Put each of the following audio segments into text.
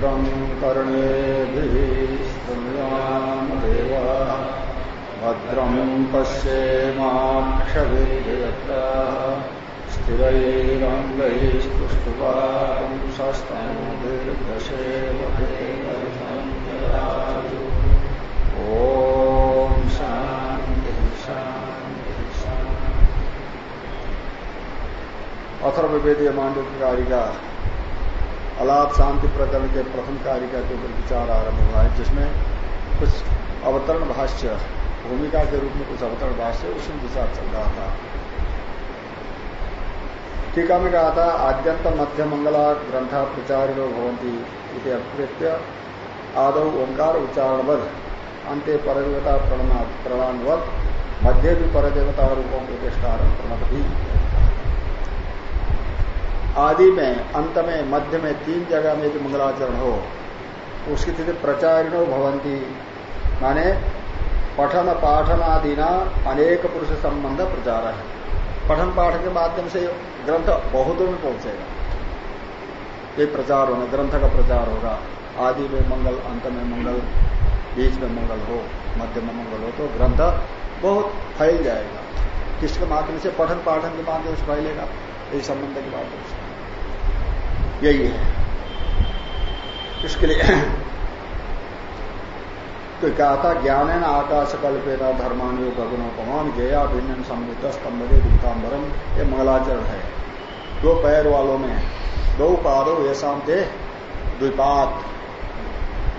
भद्रं कर्णेभिः देवा भद्रं पश्येमाक्षभिर्यता स्थिरैरङ्गैस्तुष्टुवां शस्तनुर्दशेवु ॐ शान्ति शान्ति शान्ति। अथर्ववेदीय अलाप शांति प्रकरण के प्रथम कारिका के ऊपर विचार आरंभ हुआ है, जिसमें कुछ अवतरण भाष्य, भूमिका के रूप में कुछ अवतरण भाष्य उसमें विचार चल रहा था। टीका में कहा था, आद्यंत मध्य मंगला ग्रंथा प्रचारिणो भवंती अकृत्य आदौ ओंकार उच्चारणवध अंत्य परदेवता प्रणानवत मध्य भी परदेवता रूपों को प्रतिष्ठारम प्रणवधि आदि में, अंत में, मध्य में तीन जगह में यदि मंगलाचरण हो उसकी स्थिति प्रचारिणो भवंती माने पठन पाठन आदि ना अनेक पुरुष संबंध प्रचार है। पठन पाठ के माध्यम से ग्रंथ बहुतों में पहुंचेगा। ये प्रचार होना, ग्रंथ का प्रचार होगा। आदि में मंगल, अंत में मंगल, बीच में मंगल हो, मध्य में मंगल हो तो ग्रंथ बहुत फैल जाएगा। किसके माध्यम से? पठन पाठन के माध्यम से फैलेगा। यही संबंध की बात है यही है। इसके लिए तो कहा था ज्ञान न आकाश कल्पेता धर्मानु भगनोपमान गया भिन्न संबुद्ध स्तंभे दूतांबरम ये मंगलाचरण है। दो पैर वालों में दो पादो शाम थे द्विपात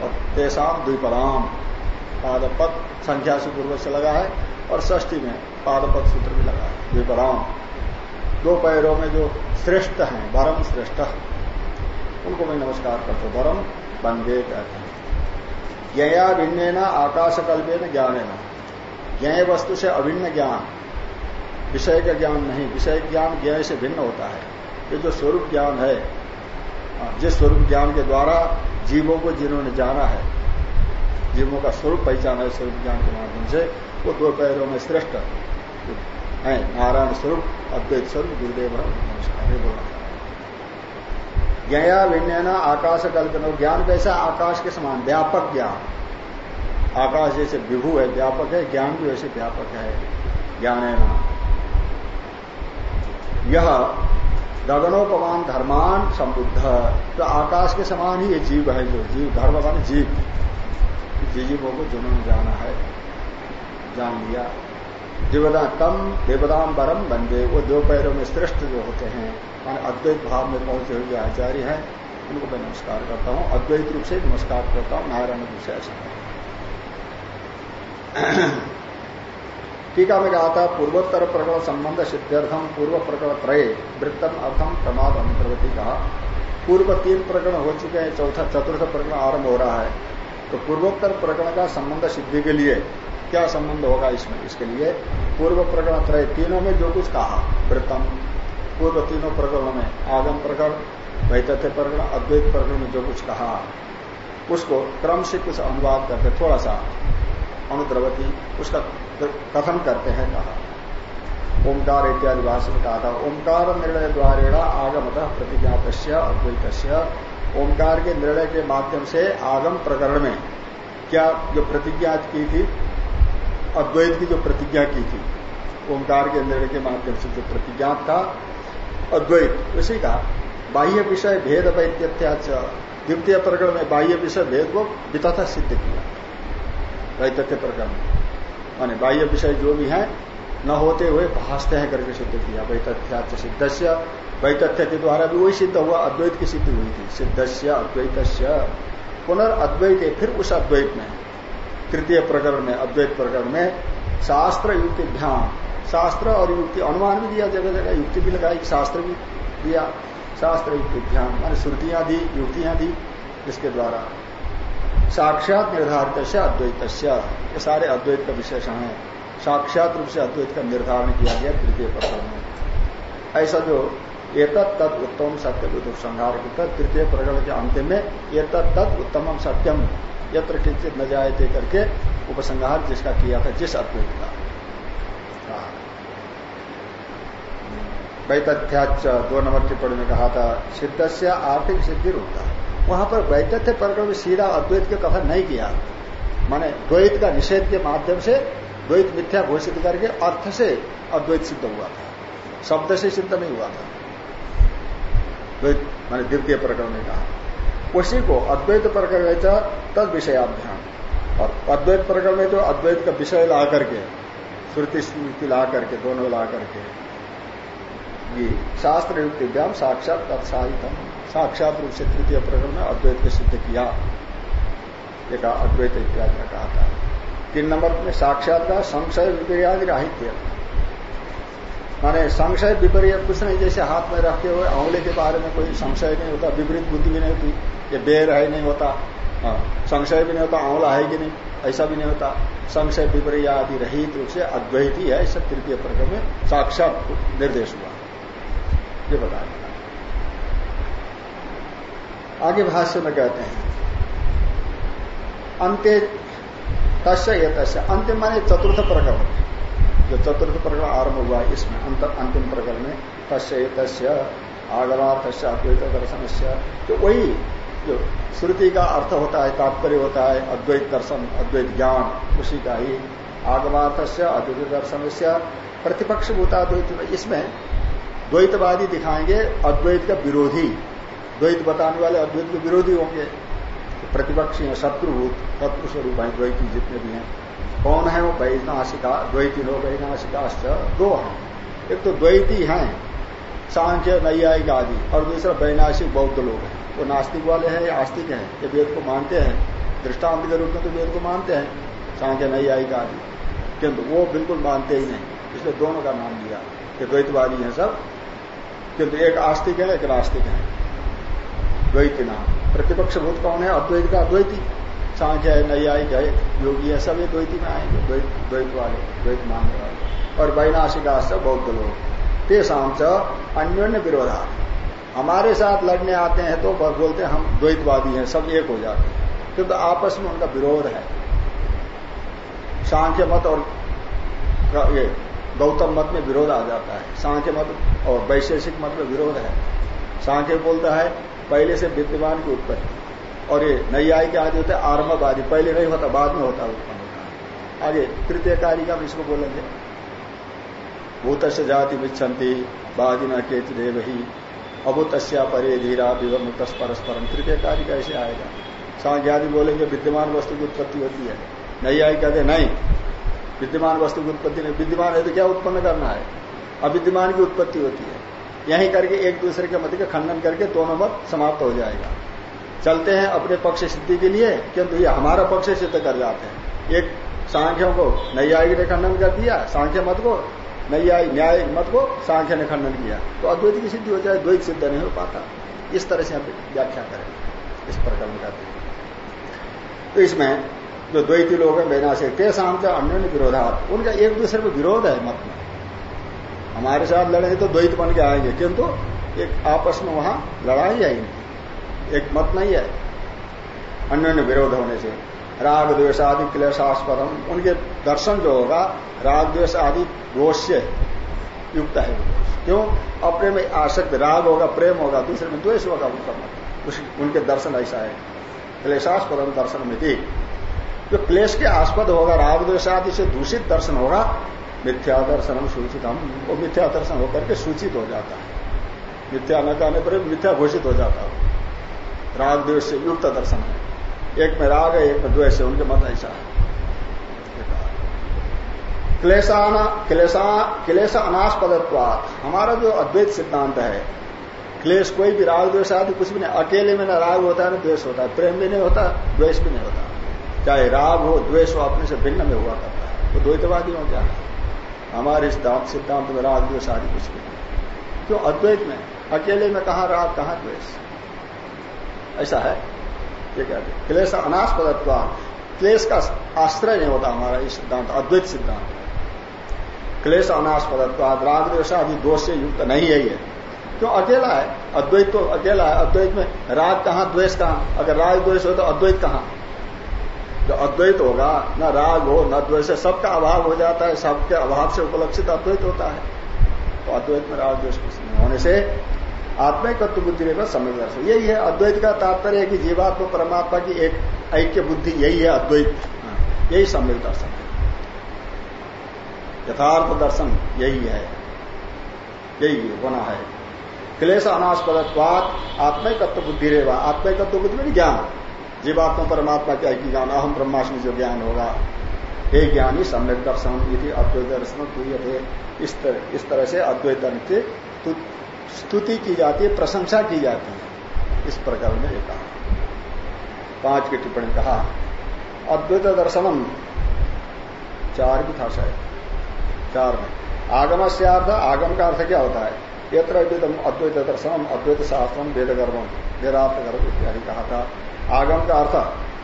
और तेसाम द्विपराम पादपत संख्या से पूर्व से लगा है और ष्टी में पादपत सूत्र भी लगा है। द्विपराम दो पैरों में जो श्रेष्ठ हैं, वरम श्रेष्ठ। उनको मैं नमस्कार करता हूँ। वरम बंदे कहते हैं। ज्ञया भिन्न आकाश कल्पे न ज्ञान ज्ञ वस्तु से अभिन्न ज्ञान। विषय का ज्ञान नहीं। विषय ज्ञान ज्ञ से भिन्न होता है। ये जो स्वरूप ज्ञान है, जिस स्वरूप ज्ञान के द्वारा जीवों को जिन्होंने जाना है, जीवों का स्वरूप पहचाना है स्वरूप ज्ञान के माध्यम से, वो दो पैरों में श्रेष्ठ है। नारायण स्वरूप, अद्वैत स्वरूप, गुरुदेव नमस्कार। बोला ज्ञया भिन्न आकाश कल्पना ज्ञान कैसा? आकाश के समान, व्यापक ज्ञान। आकाश जैसे विभू है, व्यापक है, ज्ञान भी वैसे व्यापक है। ज्ञान है ना यह गगनोपमान धर्मान संबुद्ध। तो आकाश के समान ही ये जीव है जो जीव, धर्म मान जीव। जीवों को जिन्होंने जाना है। जान लिया। देवदा तम देवदाम बरम बंदे वो दो पैरों में श्रेष्ठ जो होते हैं। मान अद्वैत भाव में पहुँचे हुए आचार्य हैं, उनको मैं नमस्कार करता हूँ। अद्वैत रूप से नमस्कार करता हूँ, नारायण रूप से ऐसा। टीका में कहा था, पूर्वोत्तर प्रकरण संबंध सिद्ध्यर्थम, पूर्व प्रकरण त्रय, वृत्तम अर्थम प्रमाद अंतर्गति कहा। पूर्व तीन प्रकरण हो चुके हैं, चौथा, चतुर्थ प्रकरण आरंभ हो रहा है। तो पूर्वोत्तर प्रकरण का संबंध सिद्धि के लिए क्या संबंध होगा इसमें, इसके लिए? पूर्व प्रकरण त्रय, तीनों में जो कुछ कहा, वृत्तम पूर्व तीनों प्रकरणों में, आगम प्रकरण वैतथ्य प्रकरण अद्वैत प्रकरण में जो कुछ कहा, उसको क्रम से कुछ अनुवाद करके थोड़ा सा अनुद्रवती उसका कथन करते हैं, कहा। ओंकार इत्यादि भाषण में कहा था, ओंकार निर्णय द्वारा आगमत प्रतिज्ञात अद्वैत ओंकार के निर्णय के माध्यम से आगम प्रकरण में क्या जो प्रतिज्ञा की थी, अद्वैत की जो प्रतिज्ञा की थी, ओंकार के निर्णय के माध्यम से जो प्रतिज्ञा था अद्वैत। उसी का बाह्य विषय भेद वैत्यत्याच द्वितीय प्रकरण में बाह्य विषय भेद को वितथा सिद्ध किया। वैतथ्य प्रकरण। माने बाह्य विषय जो भी है, न होते हुए भाषते हैं करके सिद्ध किया। वैतथ्याच सिद्धस्य। वैतथ्य के द्वारा भी वही सिद्ध हुआ, अद्वैत की सिद्धि हुई थी। सिद्धस्य अद्वैत पुनर्अद्वैत फिर उस अद्वैत में। तृतीय प्रकरण में, अद्वैत प्रकरण में शास्त्र युक्ति ध्यान। शास्त्र और युक्ति, अनुमान भी दिया, जगह जगह युक्ति भी लगाई शास्त्र भी दिया, शास्त्र युक्ति ध्यान मान श्रुतियाँ दी, युक्तियाँ दी जिसके द्वारा। साक्षात निर्धारित से अद्वैत ये सारे अद्वैत का विशेषण है। साक्षात रूप से अद्वैत का निर्धारण किया गया तृतीय प्रकरण में। ऐसा जो एक तत् उत्तम सत्य विदुप संहार तृतीय प्रकरण के अंतिम में एक तत् उत्तम सत्यम यत्र किंचित न जाए करके उपसंहार जिसका किया था, जिस अद्वैत का। वैतथ्याच दो नंबर टिप्पणी में कहा था सिद्ध से आर्थिक सिद्धि होता वहाँ पर वैतथ्य प्रकरण में सीधा अद्वैत के कथन नहीं किया। माने द्वैत का निषेध के माध्यम से द्वैत मिथ्या घोषित करके अर्थ से अद्वैत सिद्ध हुआ था। शब्द से सिद्ध नहीं हुआ था। द्वैत, माने द्वितीय प्रकरण में कहा। उसी को अद्वैत प्रकरण तद विषय विषयाभ्याम। और अद्वैत प्रकरण में तो अद्वैत का विषय ला करके, श्रुति स्मृति ला करके, दोनों ला करके ये शास्त्र युक्तिव्याम साक्षात तत्साहितम। साक्षात रूप से तृतीय प्रकरण में अद्वैत को सिद्ध किया। एक अद्वैत इत्यादि ने कहा था। तीन नंबर में साक्षात का संशय विपर्यादि राहित्य माने संशय विपर्य कुछ नहीं जैसे हाथ में रखते हुए आंवले के बारे में कोई संशय नहीं होता विपरीत बुद्धि भी नहीं होती ये बेर है नहीं होता हाँ, संशय भी नहीं होता आंवला है कि नहीं ऐसा भी नहीं होता। संशय विपर्य आदि रहित रूप से अद्वैत ही है इस तृतीय प्रकरण में साक्षात निर्देश हुआ। ये बताया आगे भाष्य में कहते हैं अंत्य तस्य ये तस्य अंतिम माने चतुर्थ प्रकरण। जो चतुर्थ प्रकरण आरंभ हुआ इसमें अंत अंतिम प्रकरण में तस्य ये तस्य आगमार्थ अद्वैत दर्शन तो वही जो श्रुति का अर्थ होता है, तात्पर्य होता है, अद्वैत दर्शन, अद्वैत ज्ञान, उसी का ही से अद्वैत दर्शन प्रतिपक्ष भूता इसमें द्वैतवादी दिखाएँगे, अद्वैत का विरोधी। द्वैत बताने वाले अद्वैत के विरोधी होंगे। प्रतिपक्षी है, शत्रुभूत शत्रु स्वरूप है, द्वैती जितने भी हैं। कौन है वो? वैनाशिका, द्वैती लोग वैनाशिका दो हैं। एक तो द्वैती हैं, सांख्य, नैयायिक आदि, और दूसरा वैनाशिक बौद्ध लोग हैं। वो नास्तिक वाले हैं या आस्तिक हैं? ये वेद को मानते हैं। दृष्टांत के रूप में तो वेद को मानते हैं। सांख्य, नैयायिक आदि। किंतु वो बिल्कुल मानते ही नहीं। इसलिए दोनों का नाम लिया। कि द्वैतवादी हैं सब। किंतु एक आस्तिक है, एक नास्तिक है। द्वैती नाम। प्रतिपक्ष भूत कौन है? अद्वैत का अद्वैती। सांख्य है, नैयायिक है, योगी है सभी द्वैती में आएँगे। द्वैत वाले, द्वैत मानने वाले। और वैनाशिका से बौद्ध लोग। तेसाम च अन्योन्य विरोधा। हमारे साथ लड़ने आते हैं तो बोलते हैं, हम द्वैतवादी हैं, सब एक हो जाते हैं। क्योंकि तो आपस में उनका विरोध है। सांख्य मत और ये गौतम मत में विरोध आ जाता है। सांख्य मत और वैशेषिक मत में विरोध है। सांख्य बोलता है, पहले से विद्यमान की उत्पत्ति। और ये नैयाय के आदि होते आरंभवादी। पहले नहीं होता, बाद में होता उत्पन्न होता आगे तृतीय कार्य का इसको बोलेंगे। भूत से जाति बिच्छन्ति बादिना केत देव ही अभूत परे धीरा विवमुक्त परस्परम। तृतीय कार्य का ऐसे आएगा। सांख्यादि बोलेंगे, विद्यमान वस्तु की उत्पत्ति होती है। नैयाय कहते नहीं विद्यमान वस्तु की उत्पत्ति नहीं। विद्यमान है तो क्या उत्पन्न करना है? अविद्यमान की उत्पत्ति होती है। यही करके एक दूसरे के मत का खंडन करके दोनों मत समाप्त हो जाएगा। चलते हैं अपने पक्ष सिद्धि के लिए, किंतु ये हमारा पक्ष सिद्ध कर जाते हैं। एक सांख्यों को नैयायिक ने खंडन कर दिया, सांख्य मत को नैयायिक न्याय मत को सांख्य ने खंडन किया। तो अद्वैत की सिद्धि हो जाए, द्वैत सिद्ध नहीं हो पाता। इस तरह से हम व्याख्या करें इस प्रकार में कहते हैं। तो इसमें जो द्वैती लोग हैं बेना से तेसाम से अन्य विरोधात उनका एक दूसरे में विरोध है मत। में हमारे साथ लड़ेंगे तो द्वैत बन के आएँगे, किंतु एक आपस में वहाँ लड़ाई है इनकी। एक मत नहीं है। अन्य विरोध होने से। राग, द्वेष आदि क्लेशास्पदम उनके दर्शन जो होगा, राग, द्वेष आदि दोष से युक्त है। क्यों? अपने में आसक्त राग होगा, प्रेम होगा, दूसरे में द्वेष होगा, उनका मत। उनके दर्शन ऐसा है। क्लेशास्पदम दर्शन में थी जो क्लेश के आस्पद होगा, राग द्वेष आदि से दूषित दर्शन होगा, मिथ्या दर्शन हम सूचित हम वो मिथ्या दर्शन होकर के सूचित हो जाता है। मिथ्या न कहने पर मिथ्या घोषित हो जाता है। राग द्वेष से युक्त दर्शन है। एक में राग है, एक में द्वेष है, उनके मत ऐसा है। क्लेशाना, क्लेशा, क्लेश अनास्पदत्वात। हमारा जो अद्वैत सिद्धांत है, क्लेश कोई भी राग द्वेष आदि कुछ भी नहीं, अकेले में न राग होता है, ना द्वेष होता है। प्रेम भी नहीं होता, द्वेष भी नहीं होता। चाहे राग हो, द्वेष हो, अपने से भिन्न में हुआ करता है। तो द्वैतवादी हो क्या? हमारे सिद्धांत सिद्धांत में राग, द्वेष आदि कुछ नहीं। क्यों? अद्वैत में। अकेले में कहा राग, कहा द्वेष? ऐसा है? ये कहते क्लेश अनास्पदत्व। क्लेश का आश्रय नहीं होता हमारा ये सिद्धांत, अद्वैत सिद्धांत। क्लेश अनास्पदत्व। राग, द्वेष आदि दोष से युक्त नहीं है ये। क्यों? अकेला है। अद्वैत तो अकेला है। अद्वैत में राग कहा, द्वेष कहा? अगर राग, द्वेष हो तो अद्वैत कहा? जो अद्वैत होगा, न राग हो, न द्वेष सबका अभाव हो जाता है, सबके अभाव से उपलक्षित अद्वैत होता है। तो अद्वैत में राग द्वेष कुछ नहीं होने से आत्मिकत्व बुद्धि में समय दर्शन यही है, अद्वैत का तात्पर्य है कि जीवात्मा, परमात्मा की एक ऐक्य बुद्धि, यही है अद्वैत। यही सम्यक दर्शन है। यथार्थ दर्शन यही है। यही होना है। क्लेश अनास्पदत्वाद आत्मिकत्व बुद्धि रहेगा आत्मिकत्व बुद्धि में ज्ञान। जीवात्मा परमात्मा के ऐक्य ज्ञान अहम ब्रह्माष्टमी जो ज्ञान होगा। हे ज्ञानी सम्यक दर्शन यदि अद्वैत दर्शन थे इस तरह से अद्वैत की स्तुति की जाती है, प्रशंसा की जाती है। इस प्रकार में एक कहा। पाँच की टिप्पणी कहा अद्वैत दर्शनम चार की था शायद चार में आगम से अर्थ आगम का अर्थ क्या होता है? यत्र अद्वैत दर्शनम अद्वैत शास्त्रम वेद गर्भम वेदार्थ गर्भ इत्यादि कहा था। आगम का अर्थ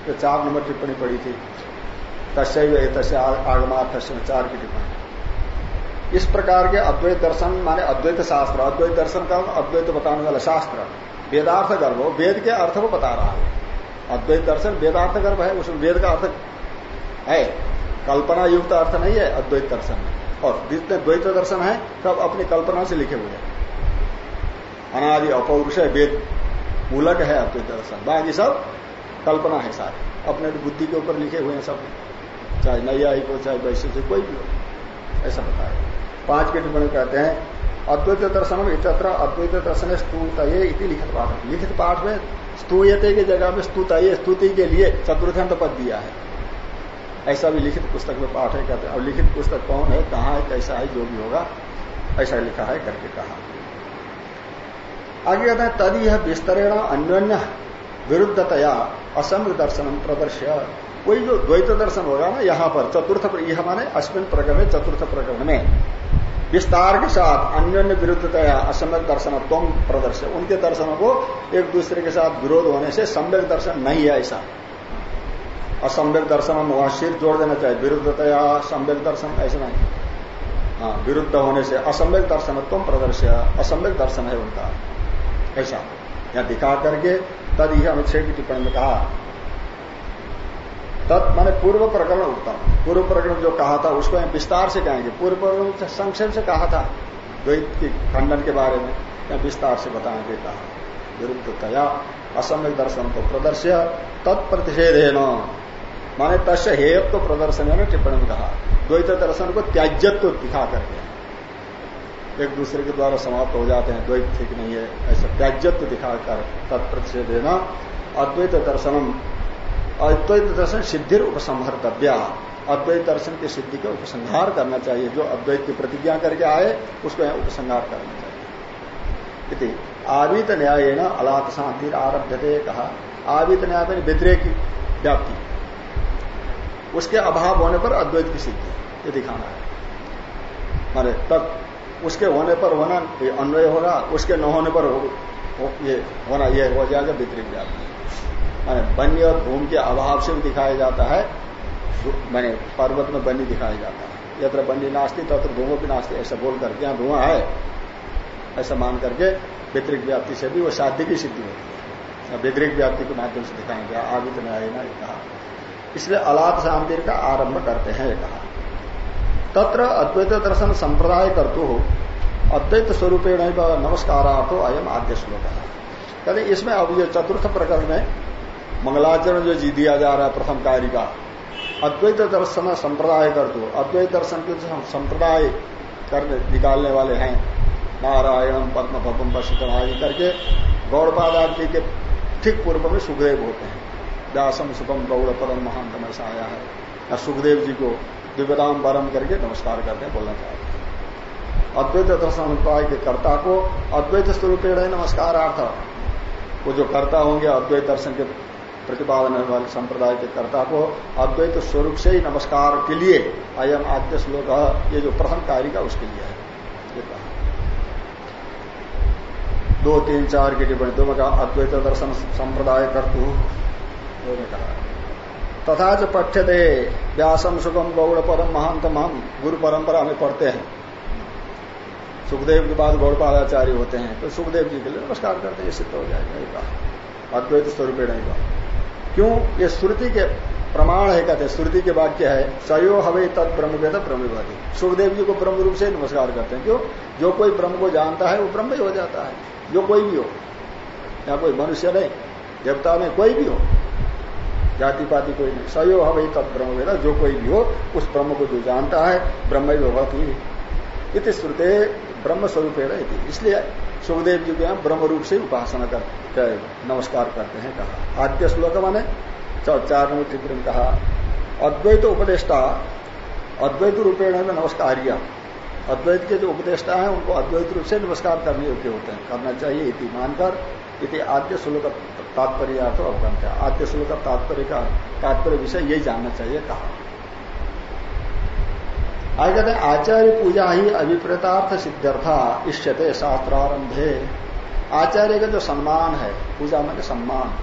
जो चार नंबर टिप्पणी पड़ी थी। तस्व तस्य चार की टिप्पणी। इस प्रकार के अद्वैत दर्शन, माने अद्वैत शास्त्र, अद्वैत दर्शन का अद्वैत बताने वाला शास्त्र, वेदार्थ गर्भ, वेद के अर्थ को बता रहा है। अद्वैत दर्शन वेदार्थ गर्भ है, उसमें वेद का अर्थ है। कल्पना युक्त अर्थ नहीं है अद्वैत दर्शन और जितने द्वैत दर्शन है, सब अपनी कल्पना से लिखे हुए हैं। अनादि अपौरुष वेद। मूलक है अद्वैत दर्शन बाकी सब कल्पना है सारे अपने बुद्धि के ऊपर लिखे हुए हैं सब। चाहे नैयायिक हो चाहे वैश्य से कोई भी हो। ऐसा बताया। पाँच के टिप्पणी कहते हैं, अद्वैत दर्शन अद्वैत दर्शन स्तूत इति लिखित पाठ। लिखित पाठ में स्तूयते की जगह में स्तुत स्तुति के लिए चतुर्थंत पद दिया है। ऐसा भी लिखित पुस्तक में पाठ है कहते हैं। और लिखित पुस्तक कौन है, कहाँ है, कैसा है, जो भी होगा, ऐसा लिखा है करके कहा। आगे कहते हैं तद यह विस्तरेण अन्योन्य विरुद्धतया असंग दर्शन प्रदर्श्य। वही जो द्वैत दर्शन होगा ना, यहाँ पर, चतुर्थ यह माने अश्विन प्रकरण चतुर्थ प्रकरण में विस्तार के साथ अन्योन्य विरुद्धतया असम्यक दर्शन तुम प्रदर्श उनके दर्शनों को एक दूसरे के साथ विरोध होने से सम्यक दर्शन नहीं है ऐसा। असम्यक दर्शन वहाँ सिर जोड़ देना चाहिए विरुद्धतया सम्यक दर्शन ऐसा नहीं। हाँ विरुद्ध होने से असम्यक दर्शन तुम प्रदर्श असम्यक दर्शन है उनका। ऐसा। या दिखा करके तद यह अनुच्छेद की टिप्पणी में कहा। तत् माने पूर्व प्रकरण उत्तम पूर्व प्रकरण जो कहा था, उसको हम विस्तार से कहेंगे। पूर्व प्रकरण संक्षेप से कहा था, द्वैत के खंडन के बारे में या विस्तार से बताएँगे कहा। विरुद्धतया असम्यक दर्शन को प्रदर्श्य तत्प्रतिषेध है न माने तस्य हेयत्व तो प्रदर्शन है टिप्पणी में कहा। द्वैत दर्शन को त्याज्यत्व दिखा करके। एक दूसरे के द्वारा समाप्त हो जाते हैं, द्वैत ठीक नहीं है, ऐसा त्याज्यत्व दिखाकर तत्प्रतिषेध देना अद्वैत दर्शनम। अद्वैत दर्शन सिद्धि उपसंहर्तव्या। अद्वैत दर्शन की सिद्धि का उपसंहार करना चाहिए। जो अद्वैत की प्रतिज्ञा करके आए, उसको यहाँ उपसंहार करना चाहिए। आवित न्याय न अलात शांति आरभ्य कहा। आवित न्याय में की व्याप्ति। उसके अभाव होने पर अद्वैत की सिद्धि। ये दिखाना है। माने तब उसके होने पर होना ये अन्वय होगा उसके न होने पर हो, ये होना ये हो जाएगा वितरित जाता। है बन्य और धूम के अभाव से भी दिखाया जाता है मैंने पर्वत में बनी दिखाया जाता है। यत्र बन्नी नास्ती तत्र धूमो भी नास्ती ऐसा बोल करके यहाँ धुआँ है। ऐसा मान करके वितरिक व्याप्ति से भी वो साध्य की सिद्धि होती है। वितरिक व्याप्ति के माध्यम से दिखाएँगे आगे तो न्याय ना कहा। इसलिए अलात शांति का आरंभ करते हैं कहा। तत्र अद्वैत दर्शन संप्रदाय करतु हो अद्वैत स्वरूपेण नमस्कारार्थो अयम आद्य श्लोक है कहते इसमें अब ये चतुर्थ प्रकरण में मंगलाचरण जो जी दिया जा रहा है प्रथम कार्य का अद्वैत दर्शन संप्रदाय कर दो अद्वैत दर्शन के संप्रदाय करने निकालने वाले हैं, नारायण पद्म वशितम आदि करके गौड़पाद आदि के ठीक पूर्व में सुखदेव होते हैं। व्यासम सुखम गौड़ परम महान ऐसा आया है। सुखदेव जी को दिव्यदाम परम करके नमस्कार करते हैं, बोलना चाहते अद्वैत दर्शन उपाय के कर्ता को अद्वैत स्वरूप नमस्कार अर्थ वो जो कर्ता होंगे, अद्वैत दर्शन के प्रतिपादन वाले संप्रदाय के कर्ता को अद्वैत स्वरूप से ही नमस्कार के लिए अयम आद्य श्लोक ये जो प्रथम कार्य का उसके लिए है। ये कहा। दो, तीन, चार की टिप्पणी, दो कहा अद्वैत दर्शन संप्रदाय कर्तु। कहा। तथा जो पठ्य दे व्यासम सुगम गौड़ परम महांतम हम गुरु परंपरा में पढ़ते हैं। सुखदेव के बाद गौड़पादाचार्य होते हैं तो सुखदेव जी के लिए नमस्कार करते हैं सिद्ध हो जाएगा कहा अद्वैत स्वरूप नहीं कहा क्यों? ये श्रुति के प्रमाण है, कहते श्रुति के वाक्य है, सयो हवे तत् ब्रह्म वेद ब्रह्मवादी सुखदेव जी को ब्रह्म रूप से नमस्कार करते हैं। क्यों? जो कोई ब्रह्म को जानता है, वो ब्रह्म ही हो जाता है। जो कोई भी हो, या कोई मनुष्य नहीं, देवता में कोई भी हो जाति पाति कोई नहीं। सयो हवे तत् ब्रह्म वेद। जो कोई भी हो, उस ब्रह्म को जो जानता है, ब्रह्म ही इति श्रुते ब्रह्म स्वरूप है इसलिए सुखदेव जी को ब्रह्म रूप से उपासना करते नमस्कार करते हैं कहा। आद्य श्लोक माने चार नंबर टिप्पणी में कहा, अद्वैत उपदेष्टा, अद्वैत रूपेण में अद्वैत के जो उपदेष्टा है, उनको अद्वैत रूप से नमस्कार करने योग्य होते हैं। करना चाहिए इति मानकर इति आद्य श्लोक तात्पर्य अर्थ अवगत है आद्य श्लोक तात्पर्य का तात्पर्य विषय यही जानना चाहिए कहा। आगे कहते हैं आचार्य पूजा ही अभिप्रेतार्थ सिद्ध्यर्था इष्यते शास्त्रारंभे। आचार्य का जो सम्मान है, पूजा में सम्मान।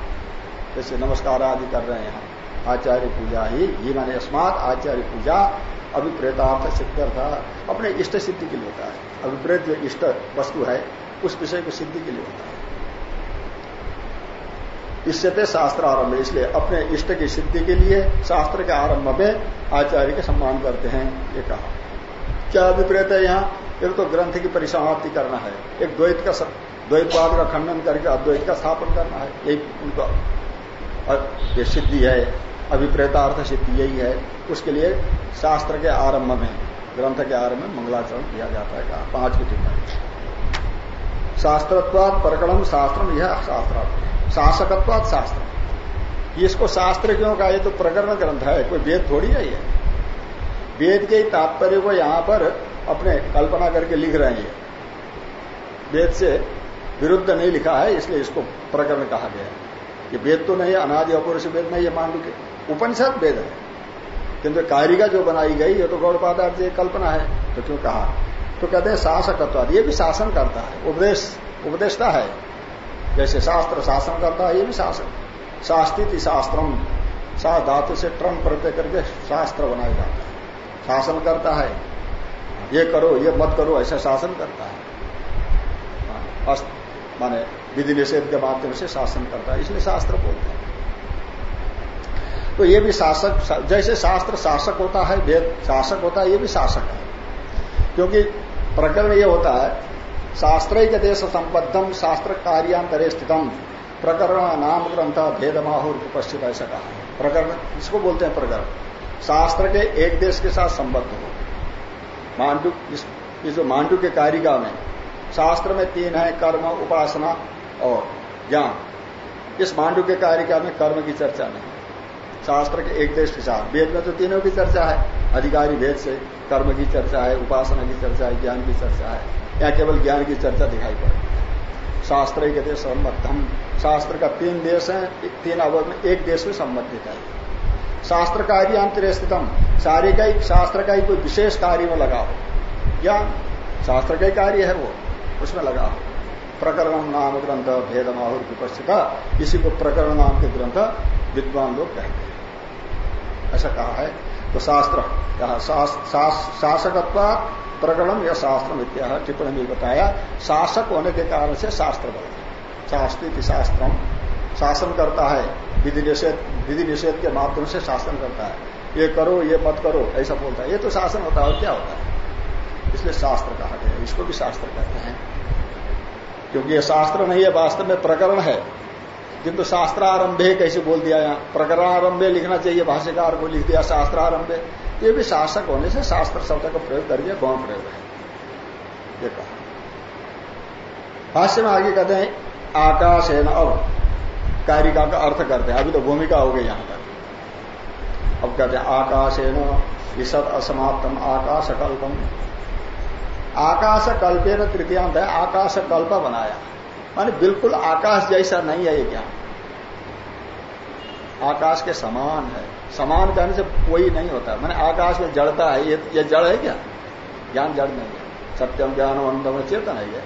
जैसे नमस्कार आदि कर रहे हैं। आचार्य पूजा ही, ये माने अस्मात आचार्य पूजा अभिप्रेतार्थ सिद्ध्यर्थ अपने इष्ट सिद्धि के लिए होता है। अभिप्रेत जो इष्ट वस्तु है, उस विषय को सिद्धि के लिए होता है। इससे शास्त्र आरंभ इसलिए अपने इष्ट की सिद्धि के लिए शास्त्र के आरंभ में आचार्य के सम्मान करते हैं, ये कहा। क्या अभिप्रेत है यहाँ? एक तो ग्रंथ की परिसमाप्ति करना है। एक द्वैत का द्वैतवाद का खंडन करके अद्वैत का स्थापन करना है, यही उनका ये सिद्धि है, अभिप्रेतार्थ सिद्धि यही है। उसके लिए शास्त्र के आरंभ में, ग्रंथ के आरंभ में मंगलाचरण किया जाता है, कहा। पाँच की शास्त्रत्वाद प्रकरण शास्त्र, यह शास्त्र शासकत्वाद शास्त्र इसको शास्त्र क्यों कहा? ये तो प्रकरण ग्रंथ है, कोई वेद थोड़ी है ये। वेद के तात्पर्य को यहाँ पर अपने कल्पना करके लिख रहे हैं वेद से विरुद्ध नहीं लिखा है, इसलिए इसको प्रकरण कहा गया है। कि वेद तो नहीं अनादि अपरुष वेद नहीं है, मान लीजिए। उपनिषद वेद है। किंतु कारिका जो बनाई गई, ये तो गौड़ पदार्थ कल्पना है तो क्यों कहा? तो कहते हैं शासकत्व ये भी शासन करता है, उपदेश, उपदेशता है। जैसे शास्त्र शासन करता है, ये भी शासन। शास्त्रित शास्त्रम। सा धातु से ट्रम प्रत्यय करके शास्त्र बनाया जाता है। शासन करता है। ये करो, ये मत करो, ऐसा शासन करता है। माने विधि निषेध के माध्यम से शासन करता है, इसलिए शास्त्र बोलते हैं। तो ये भी शासक जैसे शास्त्र शासक होता है वेद शासक होता है, ये भी शासक है। क्योंकि प्रकरण ये होता है शास्त्र के देश संबद्धम शास्त्र कार्यांतरे स्थितम प्रकरण नाम ग्रंथ भेद माहौर उपस्थित ऐसा कहा। प्रकरण इसको बोलते हैं प्रकरण। शास्त्र के एक देश के साथ संबद्ध हो। मांडू इस, जो मांडू के कारिका में शास्त्र में तीन है कर्म उपासना और ज्ञान। इस मांडू के कारिका में कर्म की चर्चा नहीं। शास्त्र के एक देश के साथ। वेद में तो तीनों की चर्चा है। अधिकारी भेद से कर्म की चर्चा है उपासना की चर्चा है ज्ञान की चर्चा है। या केवल ज्ञान की चर्चा दिखाई पड़ती है शास्त्र के देश हम शास्त्र का तीन देश है तीन अवध में एक देश में संबंधित है। शास्त्र कार्य अंतर स्थितम सारे का ही शास्त्र का ही कोई विशेष कार्य में लगा हो। ज्ञान शास्त्र का ही कार्य है वो, उसमें लगा हो। प्रकरण नाम ग्रंथ भेद माहुर विपस्थिता इसी को प्रकरण नाम के ग्रंथ विद्वान लोग कहते हैं। ऐसा कहा है। तो शास्त्र शासकत्व प्रकरण या शास्त्र टिप्पणी में बताया, शासक होने के कारण से शास्त्र बनता शास्त्री शास्त्रम, शासन करता है, विधि निषेध विधि निषेध के माध्यम से शासन करता है। ये करो, ये मत करो, ऐसा बोलता है। ये तो शासन होता है और क्या होता है? इसलिए शास्त्र कहा गया इसको भी शास्त्र कहते हैं। क्योंकि ये शास्त्र नहीं है, वास्तव में प्रकरण है। किंतु शास्त्रारंभे कैसे बोल दिया यहाँ? प्रकरणारंभे लिखना चाहिए, भाष्यकार को लिख दिया शास्त्रारंभे। ये भी शासक होने से शास्त्र शब्द का प्रयोग करिए गौण प्रयोग है। ये कहा। भाष्य में आगे कहते हैं आकाश है न अब। कारिका का अर्थ करते हैं। अभी तो भूमिका हो गई यहाँ तक अब कहते हैं आकाश है न ईसत असमाप्तम आकाश कल्पम आकाश कल्पे न तृतीयांत है आकाश कल्प बनाया। माने बिल्कुल आकाश जैसा नहीं है ये ज्ञान आकाश के समान है। समान कहने से कोई नहीं होता। मैंने आकाश में जड़ता है, ये ये जड़ है क्या? ज्ञान जड़ नहीं है। सत्यम ज्ञान अंतम चेतन है ये।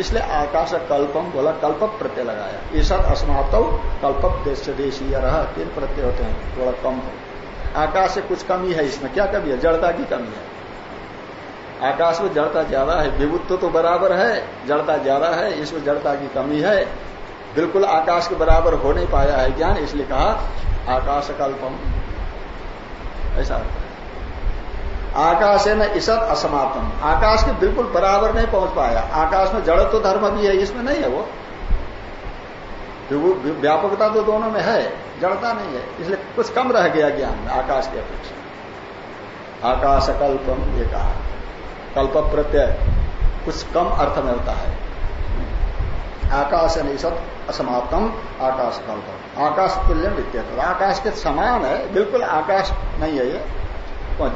इसलिए आकाश कल्पम बोला, कल्प प्रत्यय लगाया। ईसत अस्मात कल्प देश देशी रहा, तीन प्रत्यय होते हैं थोड़ा कम हो। आकाश से कुछ कमी है इसमें। क्या कमी है? जड़ता की कमी है। आकाश में जड़ता ज़्यादा है, विभुत्व तो बराबर है, जड़ता ज़्यादा है, इसमें जड़ता की कमी है। बिल्कुल आकाश के बराबर हो नहीं पाया है ज्ञान, इसलिए कहा, आकाश कल्पम। ऐसा। आकाश है न ईसत असमाप्तम आकाश के बिल्कुल बराबर नहीं पहुँच पाया। आकाश में जड़ तो धर्म भी है, इसमें नहीं है वो व्यापकता तो दोनों में है, जड़ता नहीं है, इसलिए कुछ कम रह गया ज्ञान में, आकाश की अपेक्षा। आकाश कल्पम, ये कहा। कल्प प्रत्यय कुछ कम अर्थ में होता है। आकाश सब असमाप्तम, आकाश कल्प। आकाश तुल्य नित्य आकाश के समान है, बिल्कुल आकाश नहीं है ये।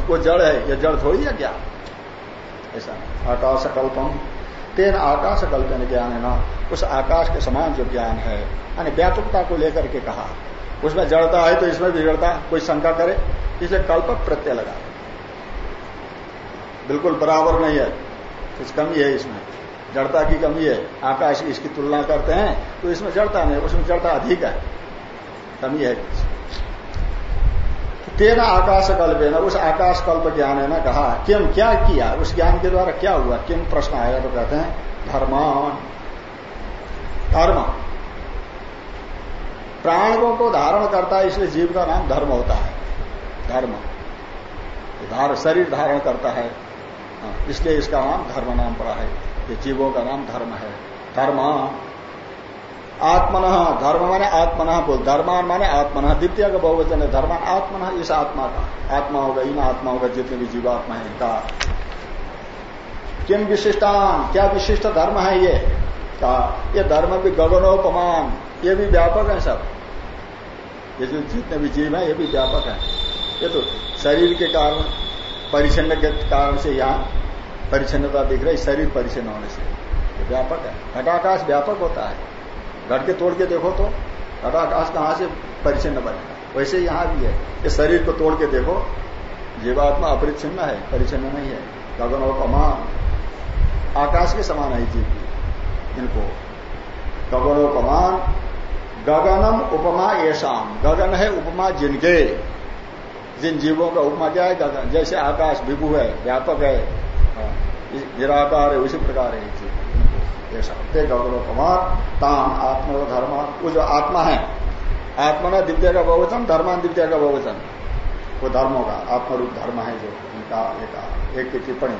वो जड़ है, ये जड़ थोड़ी है क्या? ऐसा आकाश कल्पम। तेन आकाश कल्पन ज्ञान है ना उस आकाश के समान जो ज्ञान है। यानी व्यापकता को लेकर के कहा। उसमें जड़ता है तो इसमें भी जड़ता कोई शंका करे, इसलिए कल्प प्रत्यय लगा बिल्कुल बराबर नहीं है। कुछ कमी है इसमें। जड़ता की कमी है। आकाश इसकी तुलना करते हैं तो इसमें जड़ता नहीं उसमें जड़ता अधिक है। कमी है। तेना आकाश कल्प है ना उस आकाश कल्प ज्ञान है ना कहा किम क्या किया? उस ज्ञान के द्वारा क्या हुआ? किम प्रश्न आया तो कहते हैं धर्मान। धर्म। प्राणों को धारण करता है इसलिए जीव का नाम धर्म होता है। धर्म। धार शरीर धारण करता हाँ, इसलिए इसका नाम धर्म नाम पड़ा है, ये जीवों का नाम धर्म है। धर्म, आत्मन, धर्म माने आत्मन बोल धर्मान माने आत्मन। द्वितीय का बहुवचन है, धर्म आत्मन, इस आत्मा का। आत्मा होगा इन, आत्मा होगा जितने भी जीवात्मा है इनका। किम विशिष्टान, क्या विशिष्ट धर्म है ये? का, ये धर्म भी गगनोपमान, ये भी व्यापक है सब। ये जो जितने भी जीव है, ये भी व्यापक है। ये तो शरीर के कारण परिचन्न के कारण से यहाँ परिचन्नता दिख रही, शरीर परिचन्न होने से। व्यापक है। घटाकाश व्यापक होता है। घट के तोड़ के देखो तो घटाकाश कहाँ से परिचन्न बनेगा वैसे यहाँ भी है। ये शरीर को तोड़ के देखो, जीवात्मा अपरिच्छिन्न है परिचिन्न नहीं है। गगन और कमान आकाश के समान है जीव इनको। गगन और कमान, गगनम उपमा येषाम। गगन है उपमा जिनके। जिन जीवों का उपमा क्या है गगन जैसे आकाश विभु है व्यापक है हाँ, निराकार है उसी प्रकार है जीव ये शब्द गौरव कुमार तान आत्मा धर्म वो जो आत्मा है आत्मा ना दिव्य का बहुवचन धर्मान दिव्य का बहुवचन वो धर्मों का आत्मरूप धर्म है जो उनका एक एक टिप्पणी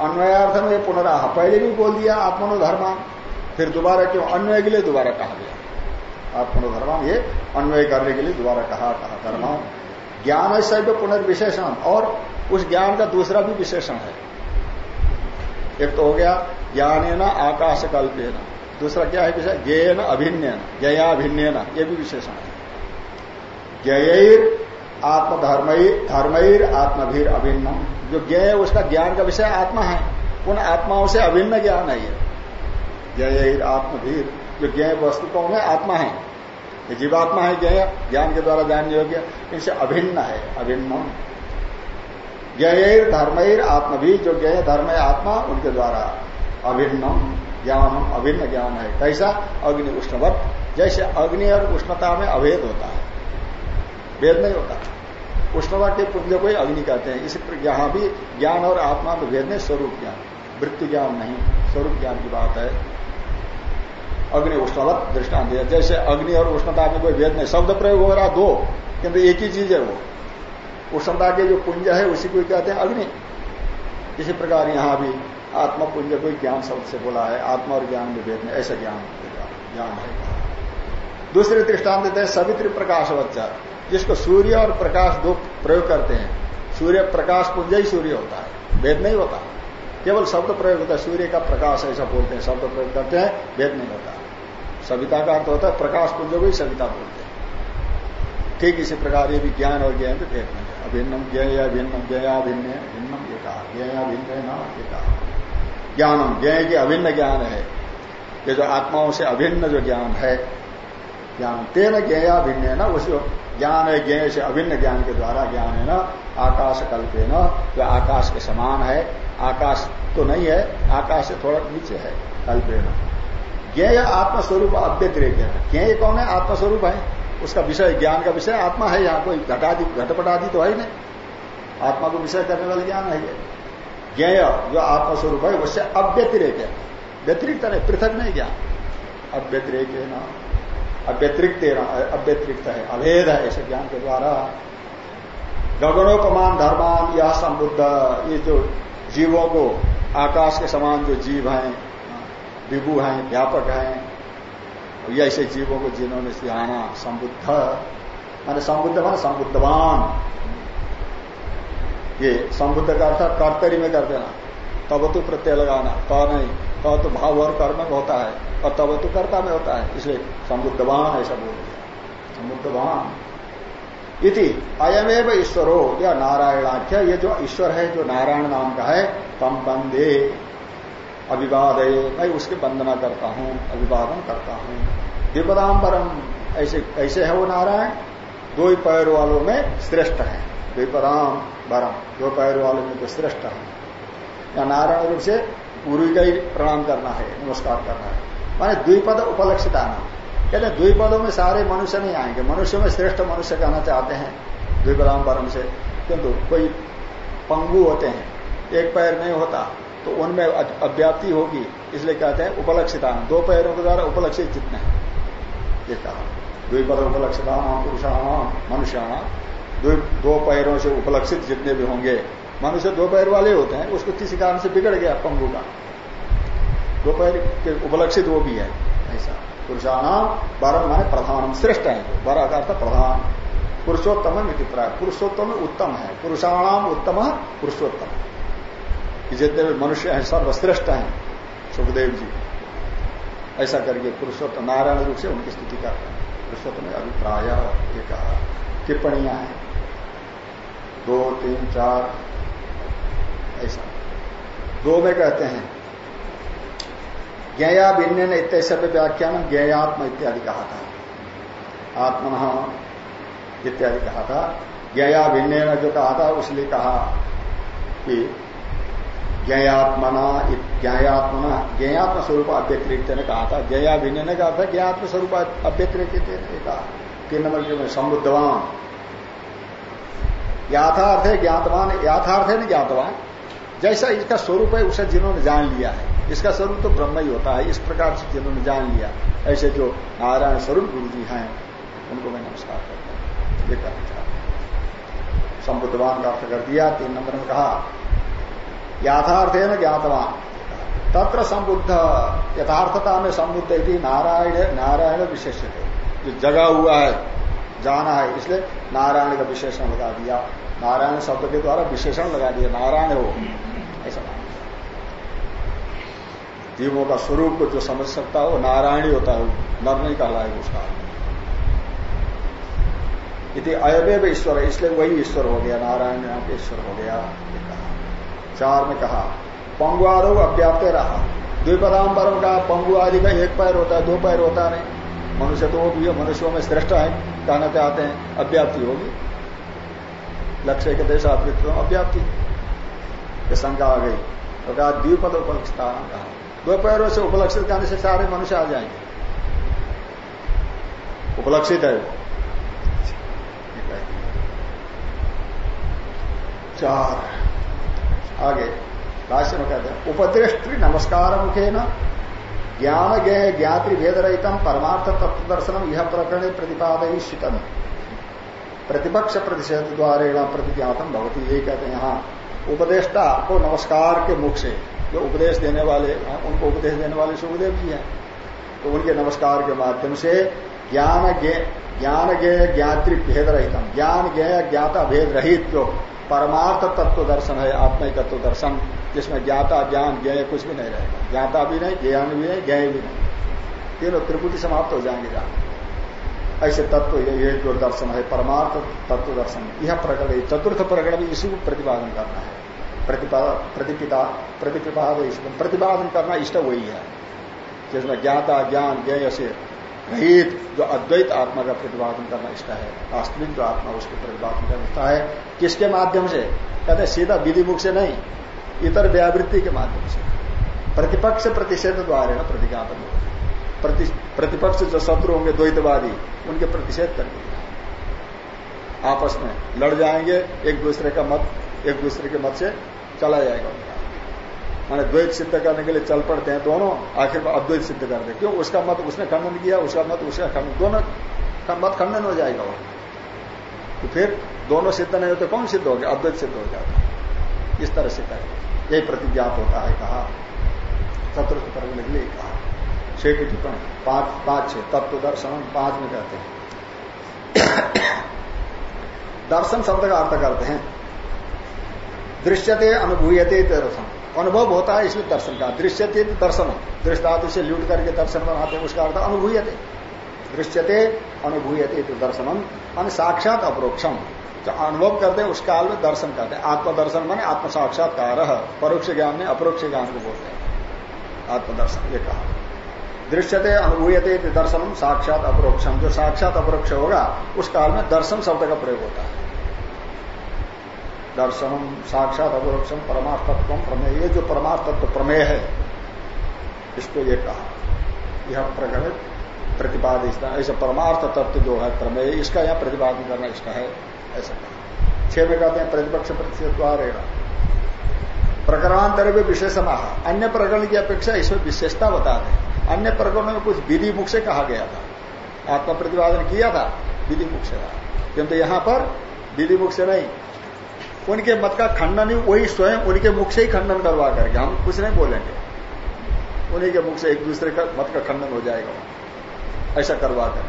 अन्वयार्थ में पुनराह पहले भी बोल दिया आत्मनो धर्म फिर दोबारा क्यों अन्वय के लिए दोबारा कहा गया आत्मनो धर्म ये अन्वय करने के लिए दोबारा कहा कहा धर्म ज्ञान है पुनर्विशेषण, और उस ज्ञान का दूसरा भी विशेषण है। एक तो हो गया ज्ञान न आकाश कल्पेन दूसरा क्या है विषय ज्ञेय न अभिन्न ज्ञयाभिन्न ये भी विशेषण है। ज्ञर आत्मधर्म धर्मयर आत्मभीर अभिन्न जो ज्ञेय उसका ज्ञान का विषय आत्मा है। उन आत्माओं से अभिन्न ज्ञान है ये। ज्ञर आत्मभीर, जो ज्ञ वस्तु कौन है आत्मा है। ये जीवात्मा है ज्ञ ज्ञान के द्वारा जानने योग्य, इनसे अभिन्न है अभिन्न ज्ञर धर्मयर आत्मभी जो ज्ञ धर्म है, आत्मा, उनके द्वारा अभिन्नम। ज्ञान अभिन्न ज्ञान है। कैसा अग्नि उष्णवत, जैसे अग्नि और उष्णता में अभेद होता है। भेद नहीं होता। उष्णता के पुण्य को अग्नि कहते हैं। इसी यहाँ भी ज्ञान और आत्मा में भेद नहीं, स्वरूप ज्ञान। वृत्ति ज्ञान नहीं, स्वरूप ज्ञान की बात है। अग्नि उष्णवत दृष्टांत दिया। जैसे अग्नि और उष्णता में कोई भेद नहीं। शब्द प्रयोग हो रहा दो, किंतु एक ही चीज़ है वो। उष्णता के जो पुंज है, उसी को कहते हैं अग्नि। इसी प्रकार यहाँ भी आत्मा पुंज कोई ज्ञान शब्द से बोला है। आत्मा और ज्ञान में भेद में ऐसा ज्ञान ज्ञान है। दूसरे दृष्टांत देते हैं सवित्र प्रकाश जिसको सूर्य और प्रकाश दो प्रयोग करते हैं। सूर्य प्रकाश पुंज ही सूर्य होता है। भेद नहीं होता। केवल शब्द प्रयोग होता है, सूर्य का प्रकाश, ऐसा बोलते हैं, शब्द प्रयोग करते हैं, भेद नहीं होता। सविता का अर्थ होता है, प्रकाश पुंज को ही सविता बोलते हैं। ठीक इसी प्रकार ये भी ज्ञान और ज्ञान भेद नहीं अभिन्नम ज्ञया भिन्नम ज्ञया भिन्न भिन्नम ये कहा ज्ञया भिन्न न कहा ज्ञानम ज्ञ की अभिन्न ज्ञान है। ये जो आत्माओं से अभिन्न जो ज्ञान है, ज्ञान तेन ज्ञया भिन्न है ना, उस ज्ञान है ज्ञ से अभिन्न ज्ञान के द्वारा ज्ञान है ना आकाश कल्पे न, जो आकाश के समान है आकाश तो नहीं है, आकाश से थोड़ा नीचे है कल्पे न ज्ञेय आत्मस्वरूप अव्यतिरेक है ज्ञेय कौन है? आत्मस्वरूप है। उसका विषय, ज्ञान का विषय आत्मा है, यहाँ कोई घटादि, घटपटादि तो है नहीं। आत्मा को विषय करने वाला ज्ञान है ये। ज्ञेय जो आत्मस्वरूप है उससे अव्यतिरेक है व्यतिरिक्त नहीं पृथक नहीं ज्ञान। अव्यतिरेक है ना। अव्यतिरिक्त अव्यतिरिक्त है, अभेद है, ऐसे ज्ञान के द्वारा। गगनोपमान धर्मान यह संबुद्ध, ये जो जीवों को आकाश के समान जो जीव हैं, विभु हैं, व्यापक हैं ऐसे जीवों को जिन्होंने सिहाना संबुद्ध माने संबुद्ध मान संबुद्धवान। ये संबुद्ध का अर्थ कर्तरी में कर देना। तब तो प्रत्यय लगाना त नहीं त तो भाव और कर्म में होता है, और तब तो कर्ता में होता है, इसलिए संबुद्धवान ऐसा बोल दिया। संबुद्धवान। इति अयमेव ईश्वरो। या नारायणाख्य, ये जो ईश्वर है, जो नारायण नाम का है, तम बंदे अभिवाद। मैं उसकी वंदना करता हूँ, अभिवादन करता हूँ। विपदाम्बरम ऐसे ऐसे है वो नारायण। दो ही पैर वालों में श्रेष्ठ है। विपदाम बरम दो पैर वालों में तो श्रेष्ठ है। या नारायण रूप से गुरु का ही प्रणाम करना है, नमस्कार करना है। माने द्विपद उपलक्षित आना। कहते द्विपदों में सारे मनुष्य नहीं आएँगे। मनुष्य में श्रेष्ठ मनुष्य कहना चाहते हैं द्विपदाम परम से। किंतु कोई पंगु होते हैं, एक पैर नहीं होता तो उनमें अव्याप्ति होगी। इसलिए कहते हैं उपलक्षितान। दो पैरों के द्वारा उपलक्षित जितने ये कहा। द्विपद उपलक्षितान पुरुषाणाम मनुष्याणाम दो पैरों से उपलक्षित जितने भी होंगे। मनुष्य दो पैर वाले होते हैं, उसको किसी कारण से बिगड़ गया पंगु का। दो पैर के उपलक्षित वो भी है, ऐसा। पुरुषाणाम बारह माने प्रधान, श्रेष्ठ है जो बारह का अर्थ प्रधान। पुरुषोत्तम प्राय। पुरुषोत्तम उत्तम है। पुरुषाणाम उत्तम, पुरुषोत्तम। जितने भी मनुष्य हैं, सर्वश्रेष्ठ हैं। सुखदेव जी, ऐसा करके पुरुषोत्तम, नारायण रूप से उनकी स्थिति करते हैं। पुरुषोत्तम अभिप्राय टिप्पणियाँ हैं। दो, तीन, चार, ऐसा। दो में कहते हैं ज्ञया भिन्न इत्यादि व्याख्यान ज्ञात्म इत्यादि कहा था आत्मन इत्यादि कहा था ज्ञया भिन्न जो कहा था उसलिए कहा कि ज्ञात्मना ज्ञात्मना ज्ञात्म स्वरूप अव्यतिरिक्त ने कहा था ज्ञया भिन्न ने कहा था, ज्ञात्म स्वरूप अव्यतिरिक्त कहा। तीन नंबर में समुद्धवान। याथार्थ है ज्ञातवान, याथार्थ है न ज्ञातवान। जैसा इसका स्वरूप है, उसे जिन्होंने जान लिया है। इसका स्वरूप तो ब्रह्म ही होता है, इस प्रकार से जिन्होंने जान लिया, ऐसे जो नारायण स्वरूप गुरु जी हैं, उनको मैं नमस्कार करता हूँ। ये कहना चाहता संबुद्धवान का अर्थ कर दिया, तीन नंबर में कहा याथार्थ है न ज्ञातवान। तत्र संबुद्ध, यथार्थता में संबुद्ध यदि नारायण नारायण विशेष है। जो जगा हुआ है, जाना है, इसलिए नारायण का विशेषण लगा दिया। नारायण शब्द के द्वारा विशेषण लगा दिया, नारायण हो ऐसा जीवों का स्वरूप को जो समझ सकता हो, नारायण ही होता है, नर नहीं कहलाएगा उसका। यदि अयवेब ईश्वर है इसलिए वही ईश्वर हो गया, नारायण के ईश्वर हो गया चार में कहा पंगु अव्याप्त रहा। द्विपदाम्बरम का पंगु आदि का एक पैर होता है, दो पैर होता नहीं। मनुष्य तो भी है, मनुष्यों में श्रेष्ठ है, कहना चाहते हैं, अव्याप्ति होगी। लक्ष्य के देश अव्याप्ति। शंका आ गई। तो कहा द्विपद उपलक्षता कहा। दो पैरों से उपलक्षित करने से सारे मनुष्य आ जाएँगे। उपलक्षित है वो। चार। आगे। भाष्य में कहते हैं, उपदृष्टि नमस्कार मुखे न ज्ञान ज्ञ ज्ञाति भेद रहितम परमार्थ तत्व दर्शनम यह प्रकरण प्रतिपादयिष्यतम प्रतिपक्ष प्रतिषेध द्वारा प्रतिज्ञातम भवती। यही कहते हैं यहाँ उपदेष्टा को नमस्कार के मुख से। जो उपदेश देने वाले उनको उपदेश देने वाले सुखदेव जी हैं। तो उनके नमस्कार के माध्यम से ज्ञान ज्ञान ज्ञेय ज्ञात्री भेद रहित ज्ञान ज्ञेय ज्ञाता भेद रहित जो परमार्थ तत्व दर्शन है आत्म तत्व दर्शन, जिसमें ज्ञाता ज्ञान ज्ञेय कुछ भी नहीं रहेगा। ज्ञाता भी नहीं, ज्ञान भी नहीं ज्ञेय भी नहीं। तीनों त्रिपुटी समाप्त हो जाएँगे जहाँ ऐसे तत्व ये जो दर्शन है, परमार्थ तत्व दर्शन। यह प्रकरण चतुर्थ प्रकरण भी इसी को प्रतिपादन करना है। प्रतिपादन प्रतिपादन करना इष्ट वही है। जिसमें ज्ञाता ज्ञान ज्ञेय से रहित जो अद्वैत आत्मा का प्रतिपादन करना इष्ट है वास्तविक जो आत्मा उसके प्रतिपादन करना है। किसके माध्यम से? कहते सीधा विधि मुख से नहीं इतर व्यावृत्ति के माध्यम से। प्रतिपक्ष प्रतिषेध द्वारा ना प्रतिज्ञापन प्रति, प्रतिपक्ष जो शत्रु होंगे द्वैतवादी उनके प्रतिषेध करके आपस में लड़ जाएँगे एक दूसरे का मत एक दूसरे के मत से चला जाएगा। उनका माने द्वैत सिद्ध करने के लिए चल पड़ते हैं दोनों, आखिर में अद्वैत सिद्ध कर दे। क्यों? उसका मत उसने खंडन किया, उसका मत उसका खंडन दोनों का मत खंडन हो जाएगा वो तो फिर दोनों सिद्ध नहीं होते, कौन सिद्ध हो गया? अद्वैत सिद्ध हो जाता इस तरह से करें। यही प्रतिज्ञात होता है, कहा। चतुर्थ पर के लिए कहा। छह की टिप्पणी पाँच पाँच, छह। तत्व दर्शन, पाँच में कहते हैं। दर्शन शब्द का अर्थ करते हैं। दृश्यते अनुभूयते दर्शन अनुभव होता है इसलिए दर्शन का। दृश्यते दर्शन। दृष्टात से लूट करके दर्शन बनाते हैं, उसका अर्थ अनुभूयते। दृश्यते अनुभूयते दर्शनम मान साक्षात अपरोक्षम। जो अनुभव करते हैं, उस काल में दर्शन करते हैं। आत्मदर्शन माने आत्म साक्षात्कार परोक्ष ज्ञान में अपरोक्ष ज्ञान को बोलते हैं। आत्मदर्शन, ये कहा। दृश्यते अनुभूयते दर्शनम, साक्षात अपरोक्षम। जो साक्षात अपरोक्ष होगा, उस काल में दर्शन शब्द का प्रयोग होता है। दर्शनम, साक्षात अपरोक्षम परमार्थत्व प्रमेय। ये जो परमार्थत्व प्रमेय है, इसको ये कहा। यह प्रकरण प्रतिपादित ऐसा परमार्थ तत्व जो है प्रमेय, इसका यह प्रतिपादन करना इसका है, ऐसा कहा। छह में कहते हैं, प्रतिपक्ष प्रतिशत प्रकरणांतर में विशेषण अन्य प्रकरण की अपेक्षा इसमें विशेषता बताते हैं। अन्य प्रकरणों में कुछ विधि मुख से कहा गया था। आत्मा प्रतिपादन किया था, विधि मुख से। था किंतु यहाँ पर विधि मुख से नहीं। उनके मत का खंडन ही वही स्वयं उनके मुख से ही खंडन करवा करके, हम कुछ नहीं बोलेंगे। उन्हीं के मुख से एक दूसरे का मत का खंडन हो जाएगा। ऐसा करवा कर।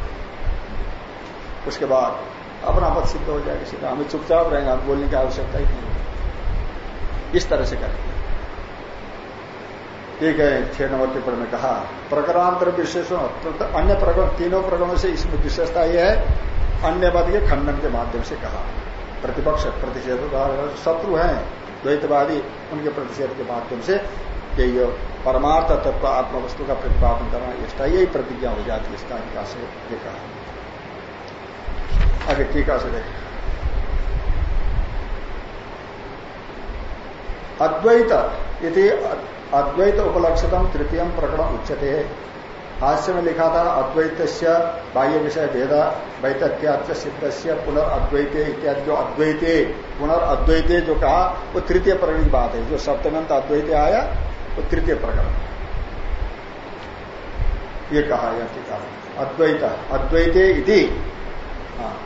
उसके बाद अपना मत सिद्ध हो जाएगा सीधा हमें चुपचाप रहेंगे, हम बोलने की आवश्यकता ही नहीं इस तरह से करेंगे ठीक है, छह नंबर टिप्पणी में कहा, प्रकरणांतर विशेषण अन्य प्रकरण, तीनों प्रकरणों से इसमें विशेषता यह है, अन्य मत के खंडन के माध्यम से कहा। प्रतिपक्ष प्रतिषेध शत्रु हैं, द्वैतवादी, उनके प्रतिषेध के माध्यम से यही परमार्थ तत्व आत्मवस्तु का प्रतिपादन करना इष्टा यही प्रतिज्ञा हो जाती है, इसका विकास से कहा। आगे टीका से देखें अद्वैत यदि अद्वैत उपलक्षितम तृतीय प्रकरण उच्चते हास्य में लिखा था अद्वैत बाह्य विषय भेद वैतथ्याच सिद्ध से पुनर्अद्वैते इत्यादि जो अद्वैते पुनर्अद्वैते जो कहा, वो तृतीय प्रकरण की बात है। जो सप्तमंत अद्वैते आया, वो तृतीय प्रकरण। ये कहा यह टीका अद्वैत, अद्वैते इति। हाँ।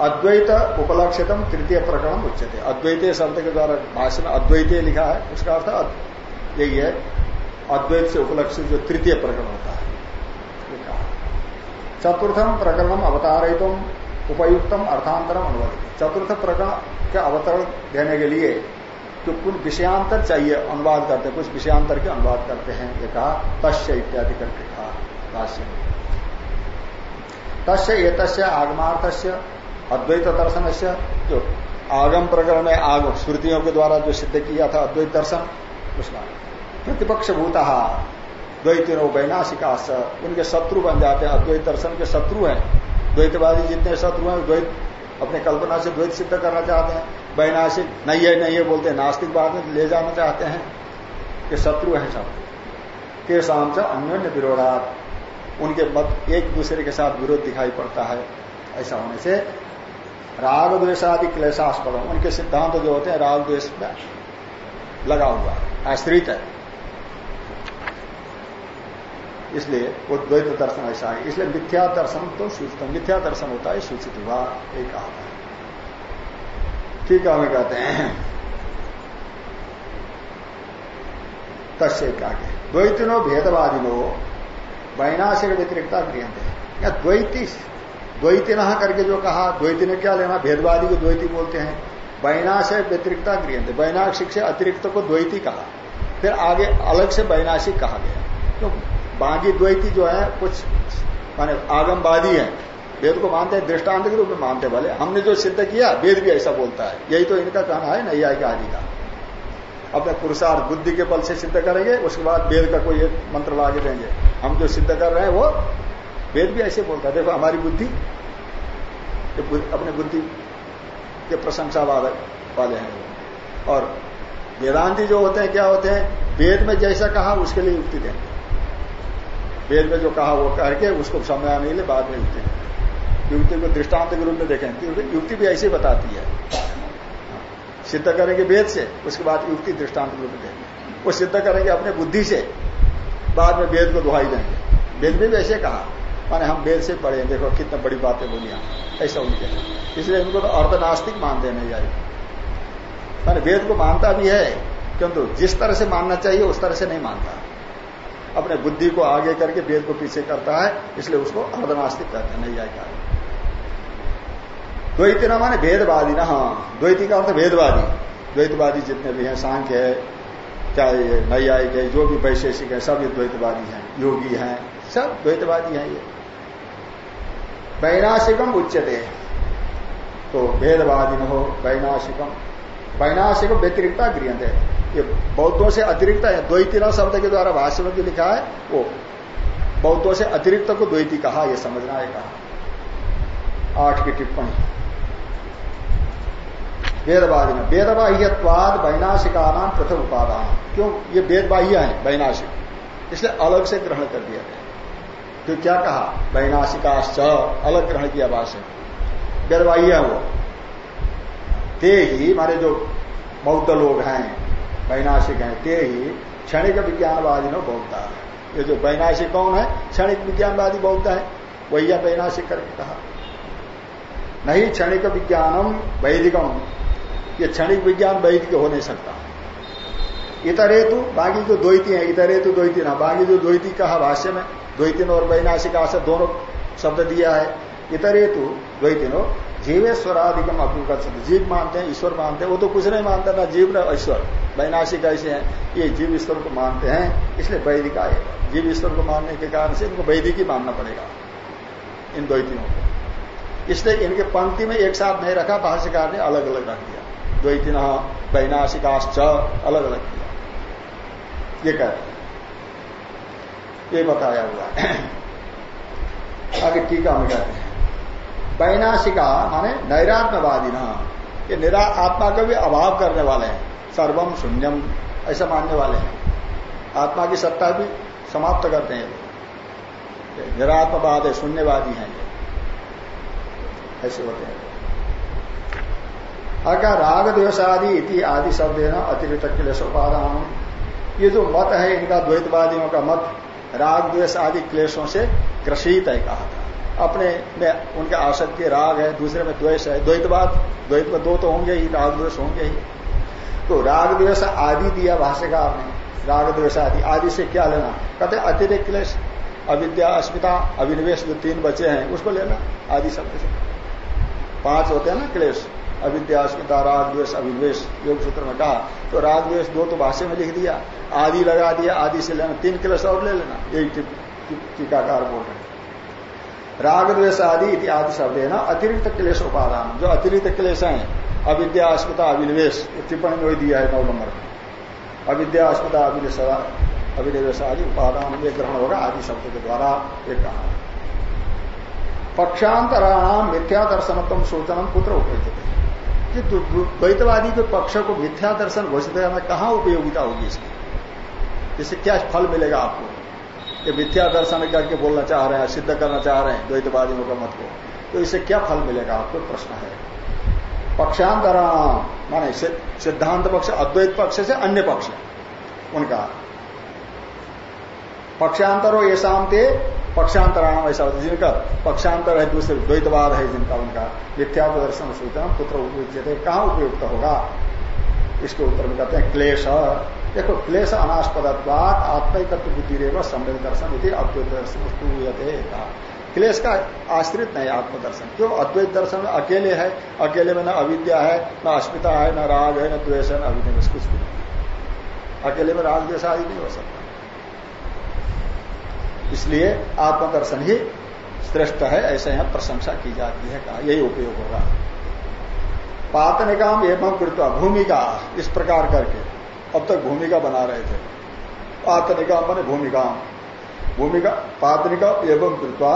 अद्वैत उपलक्षितम तृतीय प्रकरण उच्चते अद्वैतीय शब्द के द्वारा भाषण में अद्वैतीय लिखा है, उसका अर्थ यही है। अद्वैत से उपलक्षित जो तृतीय प्रकरण होता है। चतुर्थम प्रकरणम अवतारितम उपयुक्तम अर्थांतरम अनुवादित चतुर्थ प्रकरण के अवतरण देने के लिए जो कुछ विषयांतर चाहिए, अनुवाद करते कुछ विषयांतर के अनुवाद करते हैं। ये कहा, तस्य इत्यादि करके कहा, भाष्य तस्य ये तस्य आगमार्थस्य अद्वैत दर्शन से जो आगम प्रकरण में आग श्रुतियों के द्वारा जो सिद्ध किया था अद्वैत दर्शन, उसका प्रतिपक्ष भूता द्वैतिनो वैनाशिका उनके शत्रु बन जाते हैं, अद्वैत दर्शन के शत्रु हैं। द्वैतवादी जितने शत्रु हैं, द्वैत अपने कल्पना से द्वैत सिद्ध करना चाहते हैं। वैनाशिक, नहीं है नहीं है बोलते हैं नास्तिक बाद में ले जाना चाहते हैं कि शत्रु हैं सब। के शाम से अन्योन्य विरोधात। उनके मत एक दूसरे के साथ विरोध दिखाई पड़ता है। ऐसा होने से राग द्वेषादि क्लेशास्पद उनके सिद्धांत जो होते हैं, राग द्वेष में लगा हुआ आश्रित है। इसलिए वो द्वैत दर्शन ऐसा है। इसलिए मिथ्या दर्शन तो सूचित मिथ्या दर्शन होता है, सूचित हुआ, एक कहा है। ठीक है, हमें कहते हैं। तस्य आगे द्वैतिनो भेदवादिनो, वैनाशिक व्यतिरिक्ता गृह या द्वैती द्वैती न करके जो कहा द्वैती ने क्या लेना? भेदवादी को द्वैती बोलते हैं। वैनाशिक व्यतिरिक्ता गृह वैनाशिक से अतिरिक्त को द्वैती कहा। फिर आगे अलग से वैनाशिक कहा गया। तो बाकी द्वैती जो है, कुछ माने आगमवादी है। वेद को मानते हैं, दृष्टांत के रूप में मानते भले। हमने जो सिद्ध किया, वेद भी ऐसा बोलता है। यही तो इनका कहना है नैया के आदि का। अपने पुरुषार्थ, बुद्धि के बल से सिद्ध करेंगे, उसके बाद वेद का कोई एक मंत्र लागे देंगे। हम जो सिद्ध कर रहे हैं, वो वेद भी ऐसे बोलता है। देखो, हमारी बुद्धि अपने बुद्धि के प्रशंसा वाले हैं और वेदांति जो होते हैं, क्या होते हैं? वेद में जैसा कहा, उसके लिए युक्ति देंगे। वेद में जो कहा वो करके उसको समय आने के लिए बाद में युक्ति। युक्ति को दृष्टांत के रूप में देखें। युक्ति भी ऐसे बताती है। सिद्ध करेंगे वेद से, उसके बाद युक्ति दृष्टांत के रूप में देंगे वो सिद्ध करेंगे अपने बुद्धि से, बाद में वेद को दुहाई देंगे वेद में भी ऐसे कहा, माने हम वेद से पढ़े देखो कितना बड़ी बातें बोली हम ऐसा उनके इसलिए इनको तो अर्धनास्तिक मानते नहीं आई मैंने वेद को मानता भी है, किंतु जिस तरह से मानना चाहिए, उस तरह से नहीं मानता। अपने बुद्धि को आगे करके वेद को पीछे करता है, इसलिए उसको अर्धनास्तिक कहते हैं नहीं आएगा द्वैती ना माने भेदवादी ना हाँ। द्वैती का अर्थ भेदवादी। द्वैतवादी जितने भी हैं, सांख्य है, चाहे ये नैयायिक है, जो भी वैशेषिक है, सब ये द्वैतवादी हैं, योगी हैं, सब द्वैतवादी हैं ये। वैनाशिकम उच्चते तो भेदवादी न हो, वैनाशिकम वैनाशिकम व्यतिरिक्ता गृह ये बौद्धों से अतिरिक्त है द्वैतीना शब्द के द्वारा भाष्य में लिखा है, वो बौद्धों से अतिरिक्त को द्वैती कहा यह समझना है कहा। आठ की टिप्पणी। वेदवाद में वेदबाह्यवाद वैनाशिका नाम प्रथम उपादान। क्यों? ये वेदबाह्य है, वैनाशिक। इसलिए अलग से ग्रहण कर दिया गया। तो क्या कहा? वैनाशिकाश्च। अलग ग्रहण किया भाषण वेदबाह्य है वो ते ही हमारे जो बौद्ध लोग हैं, वैनाशिक हैं, ते ही क्षणिक विज्ञानवादी नो बौद्ध ये जो वैनाशिक कौन है? क्षणिक विज्ञानवादी बौद्ध है। वही वैनाशिक करके कहा। नहीं क्षणिक विज्ञानम वैदिकम। ये क्षणिक विज्ञान वैदिक हो नहीं सकता। इतरे तो बाकी जो द्वैती है, इतरे तो द्वैती ना, बाकी जो द्वैती कहा भाष्य में द्वैतीन और वैनाशिक आशा दोनों शब्द दिया है। इतरे तो द्वैतीनो जीवेश्वराधिकम अपनी जीव मानते हैं, ईश्वर मानते हैं, वो तो कुछ नहीं मानते ना, जीव न ईश्वर। वैनाशिक ऐसे हैं, ये जीव ईश्वर को मानते हैं, इसलिए वैदिक आएगा जीव ईश्वर को मानने के कारण से इनको वैदिक ही मानना पड़ेगा, इन द्वैतियों को। इसलिए इनके पंक्ति में एक साथ नहीं रखा, भाष्यकार ने अलग अलग रख दिया। द्वैतिन वैनाशिकाश्च अलग अलग किया। ये कहते ये बताया हुआ है। आगे टीका में कहते हैं। वैनाशिका माने नैरात्मवादी न ये निरा आत्मा का भी अभाव करने वाले हैं। सर्वम शून्यम, ऐसा मानने वाले हैं। आत्मा की सत्ता भी समाप्त करते हैं। निरात्मवाद है, शून्यवादी हैं ऐसे होते हैं। अका राग द्वेष आदि इति आदि शब्द है ना, अतिरिक्त क्लेश उपादान ये जो मत है, इनका द्वैतवादियों का मत राग द्वेष आदि क्लेशों से ग्रसित है, कहा था। अपने में उनके आसक्ति राग है, दूसरे में द्वेष है। द्वैतवाद द्वैत में दो तो होंगे ही, राग द्वेष होंगे ही। तो राग द्वेष आदि दिया भाष्यकार ने। राग द्वेष आदि आदि से क्या लेना? कहते अतिरिक्त क्लेश, अविद्या, अस्मिता अभिनिवेश जो तीन बचे हैं, उसको लेना, आदि शब्द से पाँच होते हैं ना क्लेश अविद्यास्मिता राग द्वेष अभिद्वेश योग सूत्र में कहा। तो राग द्वेष दो तो भाष्य में लिख दिया, आदि लगा दिया, आदि से लेना, तीन क्लेश और ले लेना। यही टीकाकार बोल रहे राग द्वेष आदि इत्यादि शब्द है ना अतिरिक्त क्लेश उपादान। जो अतिरिक्त क्लेश है अविद्या अस्मिता अभिनिवेश टिप्पणी में दिया है नौ नंबर में अविद्या अस्मिता अभिनिवेश अभिनिवेश आदि उपादान में ग्रहण होगा आदि शब्द के द्वारा एक कहा। पक्षांतराणाम मिथ्या दर्शनत्म सोचनम पुत्र उपयुक्त कि द्वैतवादी के पक्ष को मिथ्या दर्शन घोषित करना कहाँ उपयोगिता होगी इसकी? इससे क्या फल मिलेगा आपको? ये मिथ्या दर्शन करके बोलना चाह रहे हैं, सिद्ध करना चाह रहे हैं, द्वैतवादियों का मत को तो इससे क्या फल मिलेगा? आपको प्रश्न है। पक्षांतराणाम, माने सिद्धांत पक्ष, अद्वैत पक्ष से अन्य पक्ष। उनका। पक्षांतरो ये शांति, पक्षांतराणाम ऐसा होता जिनका। पक्षांतर है दूसरे, द्वैतवाद है जिनका उनका। मिथ्या प्रदर्शन सूचना, पुत्र उपयुक्त कहाँ उपयुक्त होगा? इसके उत्तर में कहते हैं, क्लेश। देखो, क्लेश अनास्पदत्वात आत्मिकत्व बुद्धि रेव सम्मिल दर्शन यदि अद्वैत दर्शन क्लेश का आश्रित नहीं, आत्मदर्शन। क्यों? अद्वैत दर्शन में अकेले है, अकेले में न अविद्या है, न अस्मिता है, न राग है, न द्वेष है, न अविद्या कुछ भी नहीं। अकेले में राग, द्वेष आदि नहीं हो सकता। इसलिए आत्मदर्शन ही श्रेष्ठ है, ऐसे यहाँ प्रशंसा की जाती है, कहा, यही उपयोग होगा। पातनिकाम एवं कृत्वा, भूमिका, इस प्रकार करके। अब तक भूमिका बना रहे थे। पातनिकाम बने भूमिका भूमिका, पातनिका एवं कृत्वा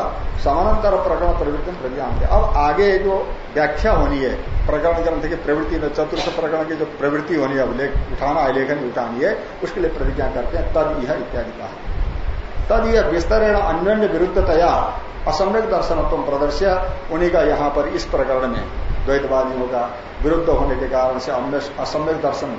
समानांतर प्रकरण प्रवृत्ति प्रज्ञान अब आगे जो व्याख्या होनी है, प्रकरण ग्रंथ की प्रवृत्ति में चतुर्थ प्रकरण की जो प्रवृत्ति होनी है, अब उठाना है लेखन उठानी है, उसके लिए प्रतिज्ञा करते हैं, तद यह इत्यादि कहा तद यह विस्तरण अन्य विरुद्धतया असम्यक दर्शनत्व प्रदर्श्य, उन्हीं का यहाँ पर इस प्रकरण में द्वैतवादियों का विरुद्ध होने के कारण से असम्यक दर्शन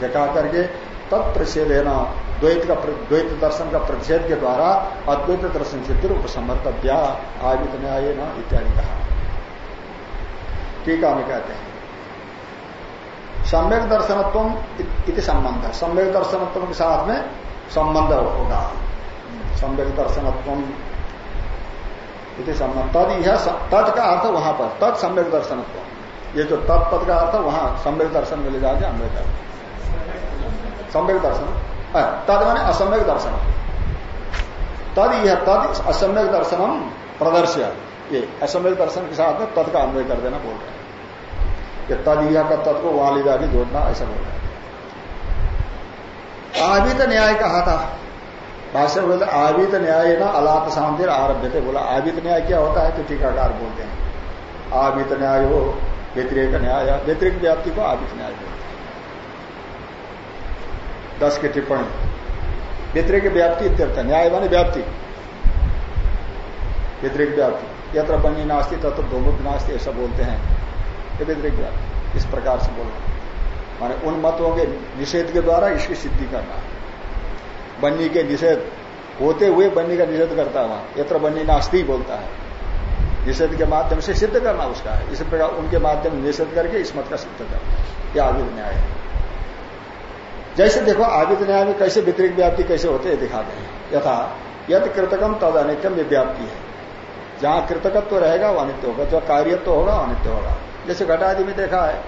दिखा करके तत्प्रषेध है ना। द्वैत का द्वैत दर्शन का प्रतिषेध के द्वारा अद्वैत दर्शन सिद्धि उपसमर्तव्या आवित न्याय न इत्यादि कहा। टीका में कहते हैं। सम्यक दर्शनत्व इति संबंध। है सम्यक दर्शनत्व के साथ में संबंध होगा। सम्यक दर्शनत्व इति संबंध। तद यह तत् का अर्थ वहाँ पर। तत् सम्यक दर्शनत्व। ये जो तत्पद का अर्थ, वहाँ सम्यक दर्शन में ले जाके अन्वय कर सम्यक दर्शन। तद माने असम्यक दर्शन। तद यह तद असम्यक दर्शनम प्रदर्श्य। ये असम्यक दर्शन के साथ में तद का अन्वय कर देना बोल रहे हैं। कि तद यह का तद को वहाँ ले जाके जोड़ना ऐसा बोल रहे आवित न्याय कहा था। भाष्य बोलते आवित न्याय ना अलात शांति आरभ्य थे बोला, आवित न्याय क्या होता है? तो टीकाकार बोलते हैं। आवित न्याय हो, व्यतिरिक न्याय। व्यतिरिक व्याप्ति को आवित न्याय बोलते दस की टिप्पणी। व्यतिरिक व्याप्ति इत्यर्थ न्याय मानी व्याप्ति। व्यतिरिक व्याप्ति। यत्र बनी नास्ती तत्व धूमुख नास्ती, ऐसा बोलते हैं। ये व्यतिरिक व्याप्ति। इस प्रकार से बोलना माने उन मतों के निषेध के द्वारा इसकी सिद्धि करना। बन्नी के निषेध, होते हुए बन्नी का निषेध करता हुआ, यत्र बन्नी नास्ती बोलता है। निषेध के माध्यम से सिद्ध करना उसका है। इस प्रकार उनके माध्यम निषेध करके इस मत का सिद्ध करना। यह आविद न्याय है। जैसे देखो आविद न्याय में कैसे वितरिक व्याप्ति कैसे होते हैं दिखाते हैं यथा, यद कृतकम तद अनित्यम ये व्याप्ति है। जहाँ कृतकत्व तो रहेगा वह अनित्य होगा। जो कार्यत्व तो होगा अनित्य होगा। जैसे घटादि में देखा है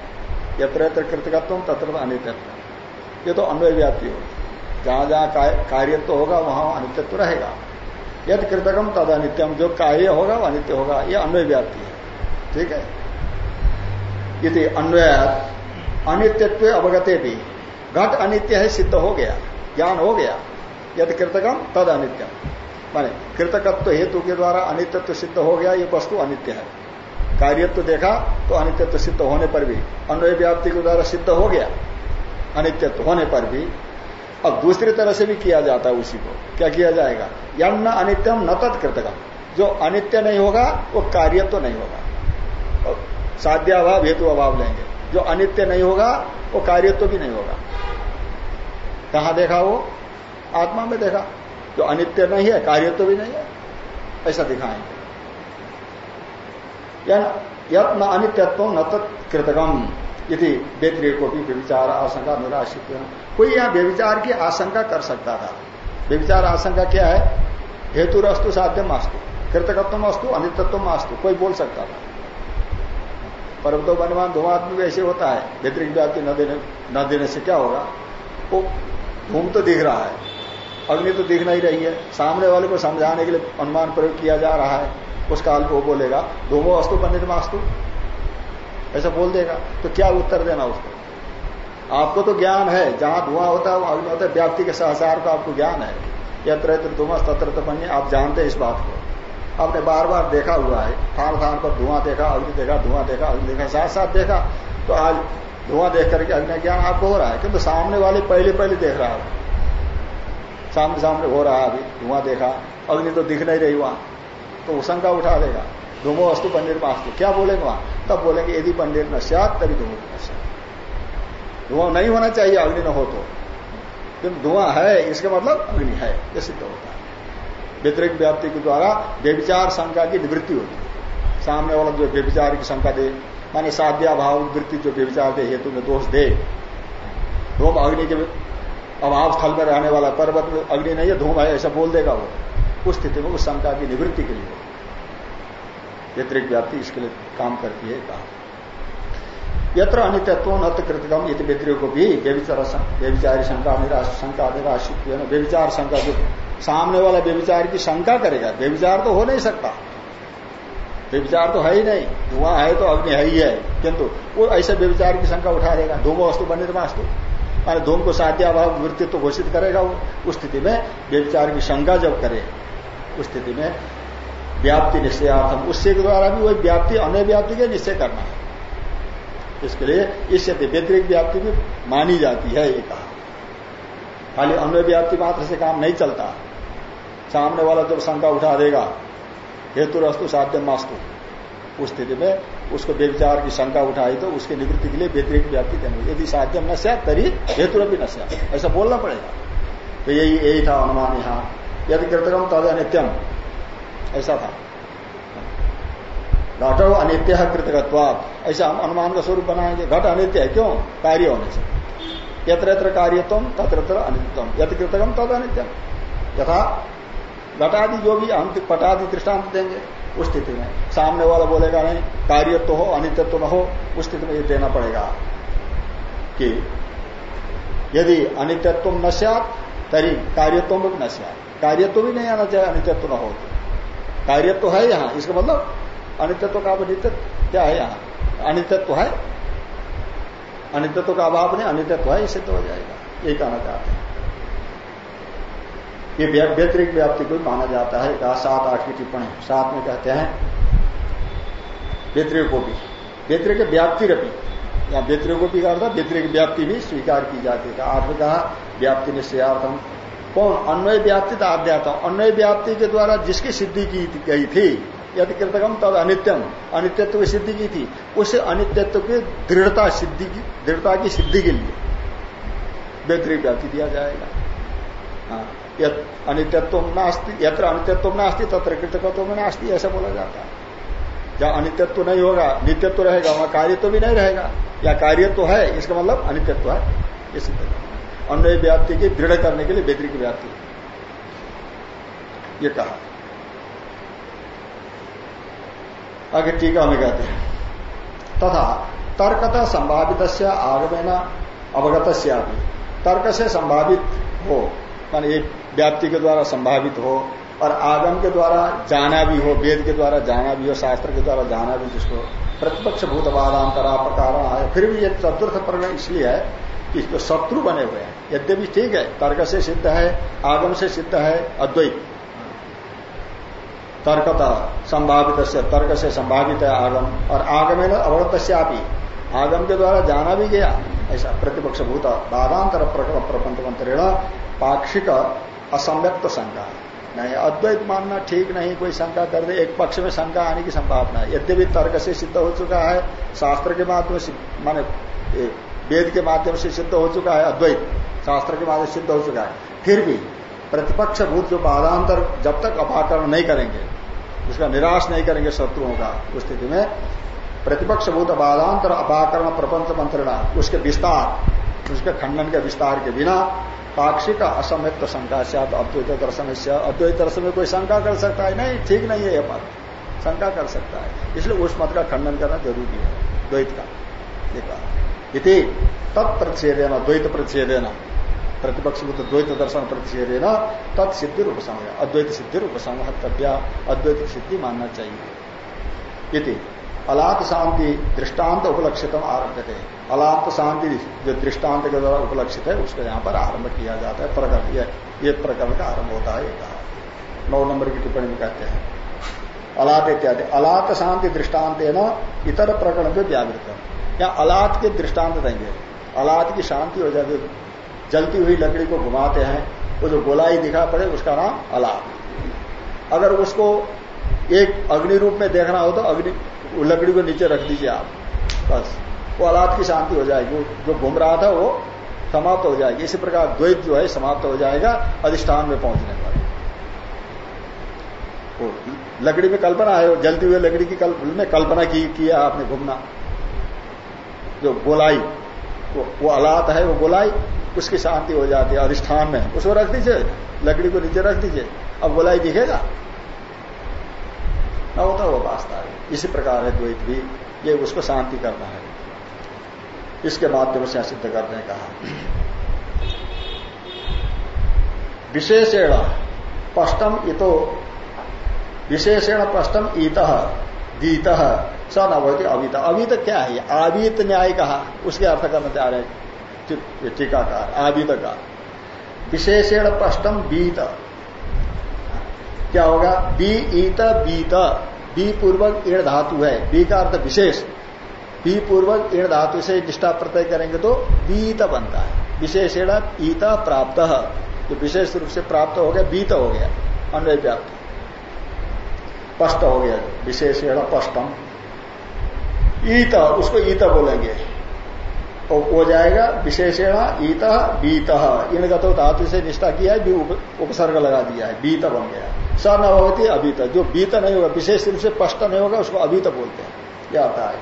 यत्र यत्र कृतकत्व तत्र अनित्यत्व। ये तो अन्वय व्याप्ति होगी। जहाँ जहाँ कार्यत्व तो होगा, वहाँ अनित्यत्व रहेगा। यद कृतकम तद अनित्यम जो कार्य होगा वह अनित्य होगा। यह अन्वय व्याप्ति है। ठीक है? यदि अन्वय अनित्यत्व अवगते भी घट अनित्य है, सिद्ध हो गया, ज्ञान हो गया, यदि कृतकम, तद अनित्यम माने कृतकत्व हेतु के द्वारा अनित्यत्व सिद्ध हो गया, ये वस्तु अनित्य है। कार्यत्व देखा तो अनित्यत्व सिद्ध होने पर भी, अन्वय व्याप्ति के द्वारा सिद्ध हो गया, अनित्यत्व होने पर भी। अब दूसरी तरह से भी किया जाता है उसी को। क्या किया जाएगा? यन्न अनित्यम, न तत्कृतकम जो अनित्य नहीं होगा, वो कार्य तो नहीं होगा। साध्याभाव, हेतु अभाव लेंगे। जो अनित्य नहीं होगा, वो कार्य तो भी नहीं होगा। कहा देखा वो? आत्मा में देखा। जो अनित्य नहीं है कार्य तो भी नहीं है, ऐसा दिखाएँगे। न अनित्यत्व न तत्कृतकम यदि व्यतिरिक को भी व्यविचार आशंका निराशित कोई यहाँ व्यविचार की आशंका कर सकता था। व्यविचार आशंका क्या है? हेतु रस्तु साध्य मास्तु। कृतकत्व अस्तु अनित्व मास्तु, कोई बोल सकता था। परंतु बनवान धुआँ भी वैसे होता है व्यतिरिक व्याप्ति न देने न देने से क्या होगा? वो धूम तो दिख रहा है, अग्नि तो दिख नहीं रही है। सामने वाले को समझाने के लिए अनुमान प्रयोग किया जा रहा है। उस काल को बोलेगा, धूमो अस्तु बनिर्मास्तु ऐसा बोल देगा। तो क्या उत्तर देना उसको? आपको तो ज्ञान है, जहाँ धुआँ होता है अग्नि होता है व्याप्ति के सहसार का आपको ज्ञान है। यत्र धुमस तत्र तो बनिए आप जानते हैं इस बात को। आपने बार बार देखा हुआ है। थान थान पर धुआँ देखा, अग्नि देखा, धुआँ देखा, अग्नि देखा, साथ साथ देखा। तो आज धुआँ देख करके अग्नि ज्ञान आपको हो रहा है किंतु सामने वाले पहले पहले देख रहा है। सामने सामने हो रहा है अभी, धुआँ देखा, अग्नि तो दिख नहीं रही वहाँ। तो शंका उठा देगा, धूमो वस्तु पंडित मास्तु। क्या बोलेंगे वहाँ? तब बोलेंगे, यदि पंडित न सात तभी धूमो न धुआँ नहीं होना चाहिए, अग्नि न हो तो। धुआँ है, इसका मतलब अग्नि है, ये सिद्ध होता है। व्यतिरिक व्याप्ति के द्वारा व्यविचार शंका की निवृत्ति होती है। सामने वाला जो व्यविचार की शंका दे, माने साध्या भाव वृत्ति जो व्यविचार दे, हेतु में दोष दे। धूम अग्नि के अभाव स्थल में रहने वाला पर्वत में अग्नि नहीं है, धूम है, ऐसा बोल देगा वो। उस स्थिति में उस शंका की निवृत्ति के लिए। व्यतिरिक व्याप्ति इसके लिए काम करती है, कहा। यत्र अनित्यत्व नत कृतकम व्यतिरिक को भी व्यविचारी शंका, निराश शंका, निराशित व्यविचार शंका जो सामने वाला व्यविचार की शंका करेगा व्यविचार तो हो नहीं सकता। व्यविचार तो है ही नहीं धुआँ है तो अग्नि है ही है, किंतु वो ऐसे व्यविचार की शंका उठा देगा धूम वस्तु बनित वास्तु। माने धूम को साध्याभाव तो घोषित करेगा वो, उस स्थिति में व्यविचार की शंका जब करे, उस स्थिति में व्याप्ति निश्चयार्थम, उससे के द्वारा भी वही व्याप्ति, अन्य व्याप्ति के निश्चय करना है। इसके लिए इससे व्यतिरिक व्याप्ति भी मानी जाती है, ये कहा। खाली अन्य व्याप्ति मात्र से काम नहीं चलता। सामने वाला जब शंका उठा देगा हेतु रस्तु साध्य मास्तु। उस स्थिति में उसको व्यविचार की शंका उठाई तो उसकी निवृत्ति के लिए व्यतिरिक्त व्याप्ति देनी यदि साध्यम न तरी हेतु भी न ऐसा बोलना पड़ेगा। तो यही यही था अनुमान यहाँ। यदि कृतकम तद अनित्यम ऐसा था। घटो अनित्य कृतकत्वाद ऐसा हम अनुमान का स्वरूप बनाएँगे। घट अनित्य है, क्यों? कार्य होने से। यत्र यत्र कार्यत्म तत्र अनित्यम यथ कृतकम तद अनित्यम यथा घटादि जो भी हम पटादि दृष्टांत देंगे, उस स्थिति में। सामने वाला बोलेगा नहीं कार्य तो हो अनित्य तो न हो, उस स्थिति में ये देना पड़ेगा कि यदि अनित्यत्व न सत तरी कार्यत्व में भी न सत कार्यत्व भी नहीं आना चाहिए, अनित्यत्व न हो। कार्यत्व है यहाँ, इसका मतलब अनित्यत्व का अनित्य क्या है यहाँ? अनित्यत्व है, अनित्यत्व का अभाव नहीं, अनित्यत्व है सिद्ध हो जाएगा। ये कहना चाहते हैं। ये व्यतिरिक व्याप्ति को माना जाता है। कहा, सात, आठ की टिप्पणी। सात में कहते हैं, व्यतिरिक को भी। व्यतिरिक व्याप्ति रपी या व्यतिरिक को भी कहा व्यतिरिक व्याप्ति भी स्वीकार की जाती है। आठ में कहा, व्याप्ति निश्चयार्थम कौन? अन्वय व्याप्ति तो आध्यात्म अन्वय व्याप्ति के द्वारा जिसकी सिद्धि की गई थी, यदि कृतकम तब अनित्यम। अनित्यत्व की सिद्धि की थी। उसे अनित्यत्व की दृढ़ता सिद्धि की दृढ़ता की सिद्धि के लिए व्यतिरिक व्याप्ति दिया जाएगा। हाँ। अनित्यत्व नास्ती, यत्र अनित्यत्व नास्ती, तत्र कृतकत्व में नास्ती, ऐसा बोला जाता है। जहाँ अनित्यत्व नहीं होगा, नित्यत्व रहेगा, वहाँ कार्यत्व भी नहीं रहेगा। या कार्यत्व है, इसका मतलब अनित्यत्व है। ये सिद्ध अन्य व्याप्ति की दृढ़ करने के लिए व्यतिरिक व्याप्ति। ये कहा। आगे टीका में कहते हैं। तथा तर्कता संभावित आगमेन अवगत तर्क से संभावित हो, मान एक व्याप्ति के द्वारा संभावित हो और आगम के द्वारा जाना भी हो, वेद के द्वारा जाना भी हो, शास्त्र के द्वारा जाना भी जिसको प्रतिपक्ष भूतवादांतरा प्रकार है, फिर भी ये चतुर्थ प्रकरण इसलिए है कि जो शत्रु बने हुए हैं। यद्यपि ठीक है, तर्क से सिद्ध है आगम से सिद्ध है, अद्वैत। तर्कता संभावित तर्क से संभावित है आगम। और आगम ना अवगत आगम के द्वारा जाना भी गया, ऐसा प्रतिपक्ष भूत बाधांतर प्रकरण प्रपंच मंत्रेण पाक्षिक असम्यक्त शंका। नहीं, अद्वैत मानना ठीक नहीं, कोई शंका कर दे, एक पक्ष में शंका आने की संभावना है। यद्यपि तर्क से सिद्ध हो चुका है, शास्त्र के माध्यम से, माने वेद के माध्यम से सिद्ध हो चुका है, अद्वैत शास्त्र के माध्यम से सिद्ध हो चुका है, फिर भी प्रतिपक्ष भूत जो बाधांतर जब तक अपाकरण नहीं करेंगे, उसका निराश नहीं करेंगे शत्रुओं का, उस स्थिति में प्रतिपक्ष भूत बाधांतर अपाकरण प्रपंच मंत्रणा, उसके विस्तार, उसके खंडन के विस्तार के बिना पाक्षिक असमयत्व शंका से अद्वैत दर्शन से अद्वैत दर्शन में कोई शंका कर सकता है? नहीं, ठीक नहीं है यह मत शंका कर सकता है। इसलिए उस मत का खंडन करना ज़रूरी है, द्वैत का। इति तत्प्रतिषेधेन द्वैत प्रतिषेधेन प्रतिपक्ष तो द्वैत दर्शन प्रतिषेधेन तत्सिद्धि समय अद्वैत सिद्धि रूप संहतव्या अद्वैत सिद्धि मानना चाहिए। अलात शांति दृष्टांत उपलक्षित आरंभ थे अलाप शांति जो दृष्टांत के द्वारा उपलक्षित है, उसका यहाँ पर आरंभ किया जाता है प्रकरण ये प्रकरण का आरंभ होता है कहा नौ नंबर की टिप्पणी में कहते हैं। अलात इत्यादि। अलात शांति दृष्टांत है ना इतर प्रकरण में व्यावृत या अलात के दृष्टांत देंगे। अलात की शांति हो जाती जलती हुई लकड़ी को घुमाते हैं। वो जो गोलाई दिखा पड़े, उसका नाम अलात। अगर उसको एक अग्नि रूप में देखना हो तो अग्नि लकड़ी को नीचे रख दीजिए आप। बस। वो अलाद की शांति हो जाएगी। जो घूम रहा था वो समाप्त हो जाएगी। इसी प्रकार द्वैत जो है समाप्त हो जाएगा अधिष्ठान में पहुँचने पर। लकड़ी में कल्पना है जलती हुई लकड़ी की कल्प, में कल्पना की किया आपने घूमना। जो गोलाई वो, वो अलात है वो गोलाई उसकी शांति हो जाती है अधिष्ठान में। उसको रख दीजिए। लकड़ी को नीचे रख दीजिए। अब गोलाई दिखेगा? न होता वो वास्ता है इसी प्रकार है द्वैत भी, ये उसको शांति करना है। इसके माध्यम से सिद्ध करने कहा। विशेषेण स्पष्टम इतो, विशेषेण स्पष्टम ईत दीत स नवती अवीत। अवीत क्या है? आवीत न्याय कहा। उसके अर्थ करना चाह रहे टीकाकार, आवीत का। विशेषेण स्पष्टम बीत। क्या होगा? बी ईत, बीत। बी पूर्वक ईण धातु है। बी का अर्थ विशेष। बी पूर्वक ईण धातु से निष्ठा प्रत्यय करेंगे तो बीत बनता है। विशेषण ईता प्राप्त जो विशेष रूप से प्राप्त हो गया, बीत हो गया अन्वय व्याप्त स्पष्ट हो गया विशेषण स्पष्टम ईत, उसको ईत बोलेंगे। हो जाएगा विशेषण ईत, बीत। इन गतो धातु से निष्ठा किया है उपसर्ग लगा दिया है, बीत बन गया। स न होती अभी जो बीत नहीं होगा, विशेष रूप से स्पष्ट नहीं होगा, उसको अभी बोलते हैं। यह आता है।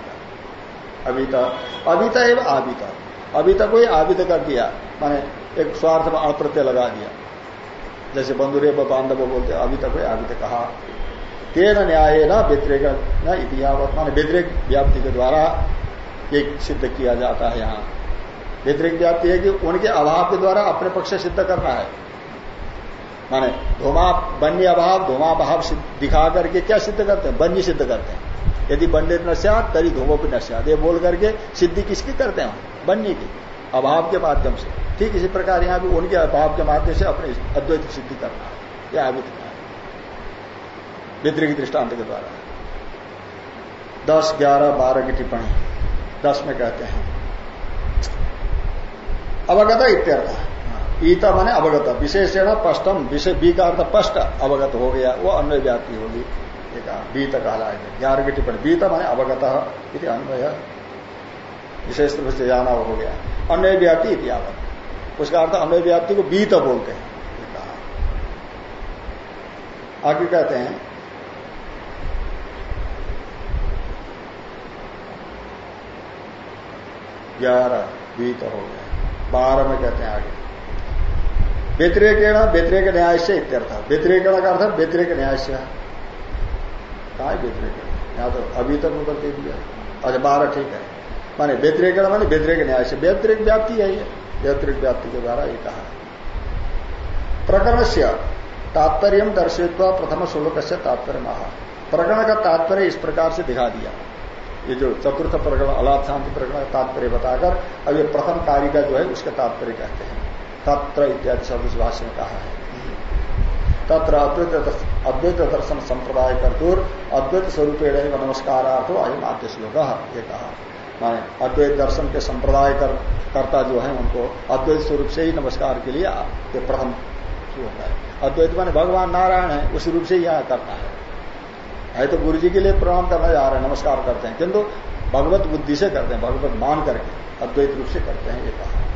अभित। अभित एवं आबित अभी तक कोई आबित कर दिया। माने एक स्वार्थ में अप्रत्यय लगा दिया। जैसे बंधुरे बांधव बोलते अभी तक आबित कहा। तेन न्याय न व्यतिरेक न इतिहावत मान व्यतिरिक व्याप्ति के द्वारा एक सिद्ध किया जाता है यहाँ। व्यतिरिक व्याप्ति है कि उनके अभाव के द्वारा अपने पक्ष सिद्ध करना है। माने धोमा बन्य अभाव, धोमा भाव दिखा करके क्या सिद्ध करते हैं? बन्य सिद्ध करते हैं। यदि बंडे नश्या तरी धूमो भी नश्या ये बोल करके सिद्धि किसकी करते हैं? बनने की, अभाव के माध्यम से। ठीक इसी प्रकार यहाँ भी उनके अभाव के माध्यम से अपने अद्वैत सिद्धि करना है। यह आगे की दृष्टांत के द्वारा। दस, ग्यारह, बारह की टिप्पणी। दस में कहते हैं। अवगत इत्यर्थ। ईता माने अवगत विशेषण स्पष्टम विषय बी का अर्थ स्पष्ट अवगत हो गया वो अन्य व्याप्ति होगी एक बीत कहलाएँगे ग्यारह की टिप्पणी बीत माने अवगत अन्वय विशेष रूप से जाना हो गया अन्य व्याप्ति इतिहावत उसका अर्थ अन्य व्याप्ति को बीत बोलते हैं आगे कहते हैं ग्यारह बीत हो गया बारह में कहते हैं आगे व्यतिरेकेण व्यतिरेक न्याय से इत्यर्थ। व्यतिरेकण का अर्थ व्यतिरेक न्याय से कहा व्यतिरेक यहाँ तो अभी तक उत्तर दे दिया। अच्छा बारह ठीक है। माने व्यतिरेक माने व्यतिरेक न्याय से व्यतिरिक व्याप्ति है। ये व्यतिरिक व्याप्ति के द्वारा ये कहा। प्रकरण से तात्पर्य दर्शित प्रथम श्लोक से तात्पर्य महा प्रकरण का तात्पर्य इस प्रकार से दिखा दिया। ये जो चतुर्थ प्रकरण अलाद शांति प्रकरण तात्पर्य बताकर, अब ये प्रथम कार्य का जो है, उसका तात्पर्य कहते हैं। तत्र इत्यादि शब्द भाष्य में कहा है। तत्र अद्वैत अद्वैत दर्शन संप्रदाय कर्तुर अद्वैत स्वरूप नमस्कारार्थो अयम आद्य श्लोक ये कहा। माने अद्वैत दर्शन के संप्रदाय कर, कर्ता जो है उनको अद्वैत स्वरूप से ही नमस्कार के लिए ये प्रथम श्लोक है। अद्वैत माने भगवान नारायण है उस रूप से ही करना है। है तो गुरु जी के लिए प्रणाम करना जा रहे हैं नमस्कार करते हैं किंतु भगवत बुद्धि से करते हैं भगवत मान करके अद्वैत रूप से करते हैं ये कहा।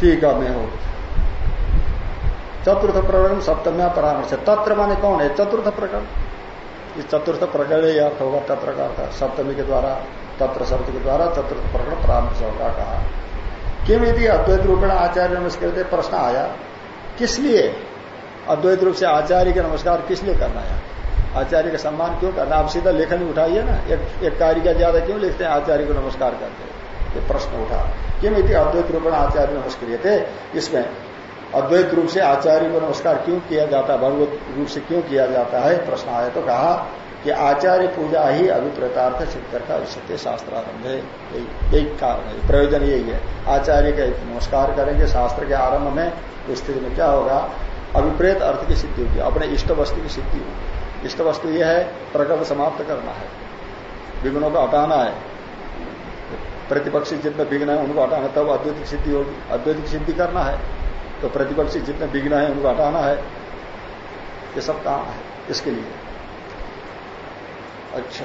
ठीक है मैं हूँ। चतुर्थ प्रकरण सप्तम्या परामर्श। तत्र माने कौन है? चतुर्थ प्रकरण। इस चतुर्थ प्रकरण ही अर्थ होगा तत्र का अर्थ। सप्तमी के द्वारा, तत्र शब्द के द्वारा चतुर्थ प्रकरण परामर्श होगा कहा। किम यदि अद्वैत रूपेण आचार्य नमस्कार प्रश्न आया, किस लिए अद्वैत रूप से आचार्य के नमस्कार किस लिए करना है? आचार्य का सम्मान क्यों करना? आप सीधा लेखन उठाइए ना। एक एक कार्य का ज़्यादा क्यों लिखते हैं? आचार्य को नमस्कार करते ये प्रश्न उठा। किम यदि अद्वैत रूपेण आचार्य नमस्कार थे इसमें अद्वैत रूप से आचार्य को नमस्कार क्यों किया जाता है? भगवत रूप से क्यों किया जाता है? प्रश्न आया तो कहा कि आचार्य पूजा ही अभिप्रतार्थ सिद्ध का सत्य शास्त्रारंभ है। यही कारण है। प्रयोजन यही है। आचार्य का नमस्कार करेंगे शास्त्र के आरंभ में उस स्थिति में क्या होगा? अभिप्रेत अर्थ की सिद्धि होगी, अपने इष्ट वस्तु की सिद्धि होगी। इष्ट वस्तु यह है, प्रकल्प समाप्त करना है। विघ्नों को हटाना है। प्रतिपक्षी जितने विघ्न है, उनको हटाना तब अद्वैतिक सिद्धि होगी। अद्वैतिक सिद्धि करना है तो प्रतिपक्षी जितने विघ्न है, उनको हटाना है। ये सब काम है इसके लिए। अच्छा।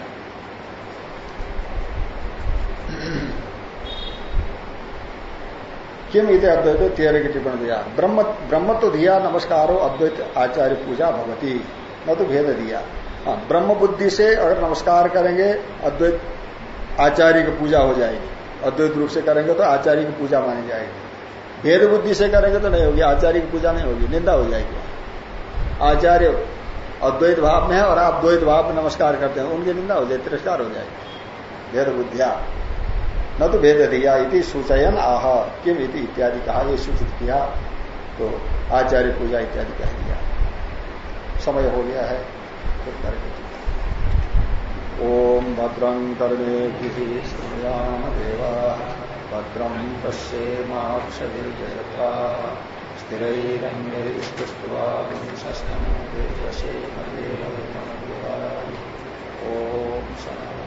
किम इतने अद्वैत तेरह की टिप्पणी दिया। ब्रह्म ब्रह्म तो दिया, नमस्कारो, अद्वैत आचार्य पूजा भगवती न तो भेद दिया। हाँ ब्रह्म बुद्धि से अगर नमस्कार करेंगे, अद्वैत आचार्य की पूजा हो जाएगी। अद्वैत रूप से करेंगे तो आचार्य की पूजा मानी जाएगी। भेद बुद्धि से करेंगे तो नहीं होगी, आचार्य की पूजा नहीं होगी, निंदा हो जाएगी। आचार्य अद्वैत भाव में है और आप द्वैत भाव में नमस्कार करते हैं, उनकी निंदा हो जाए, तिरस्कार हो जाएगी। भेद बुद्धिया। न तो भेद दिया सूचयन आह, किम इति इत्यादि कहा, ये सूचित किया तो आचार्य पूजा इत्यादि कह दिया। समय हो गया है ॐ भद्रं कर्णेभिः श्रृणुयामदेवा भद्रं पश्येमाक्षभिर्जयता स्थिरैरङ्गैः स्तुष्ट्वा विंशस्तमो देवशेमदेवतमदेवाय ॐ शरणम्।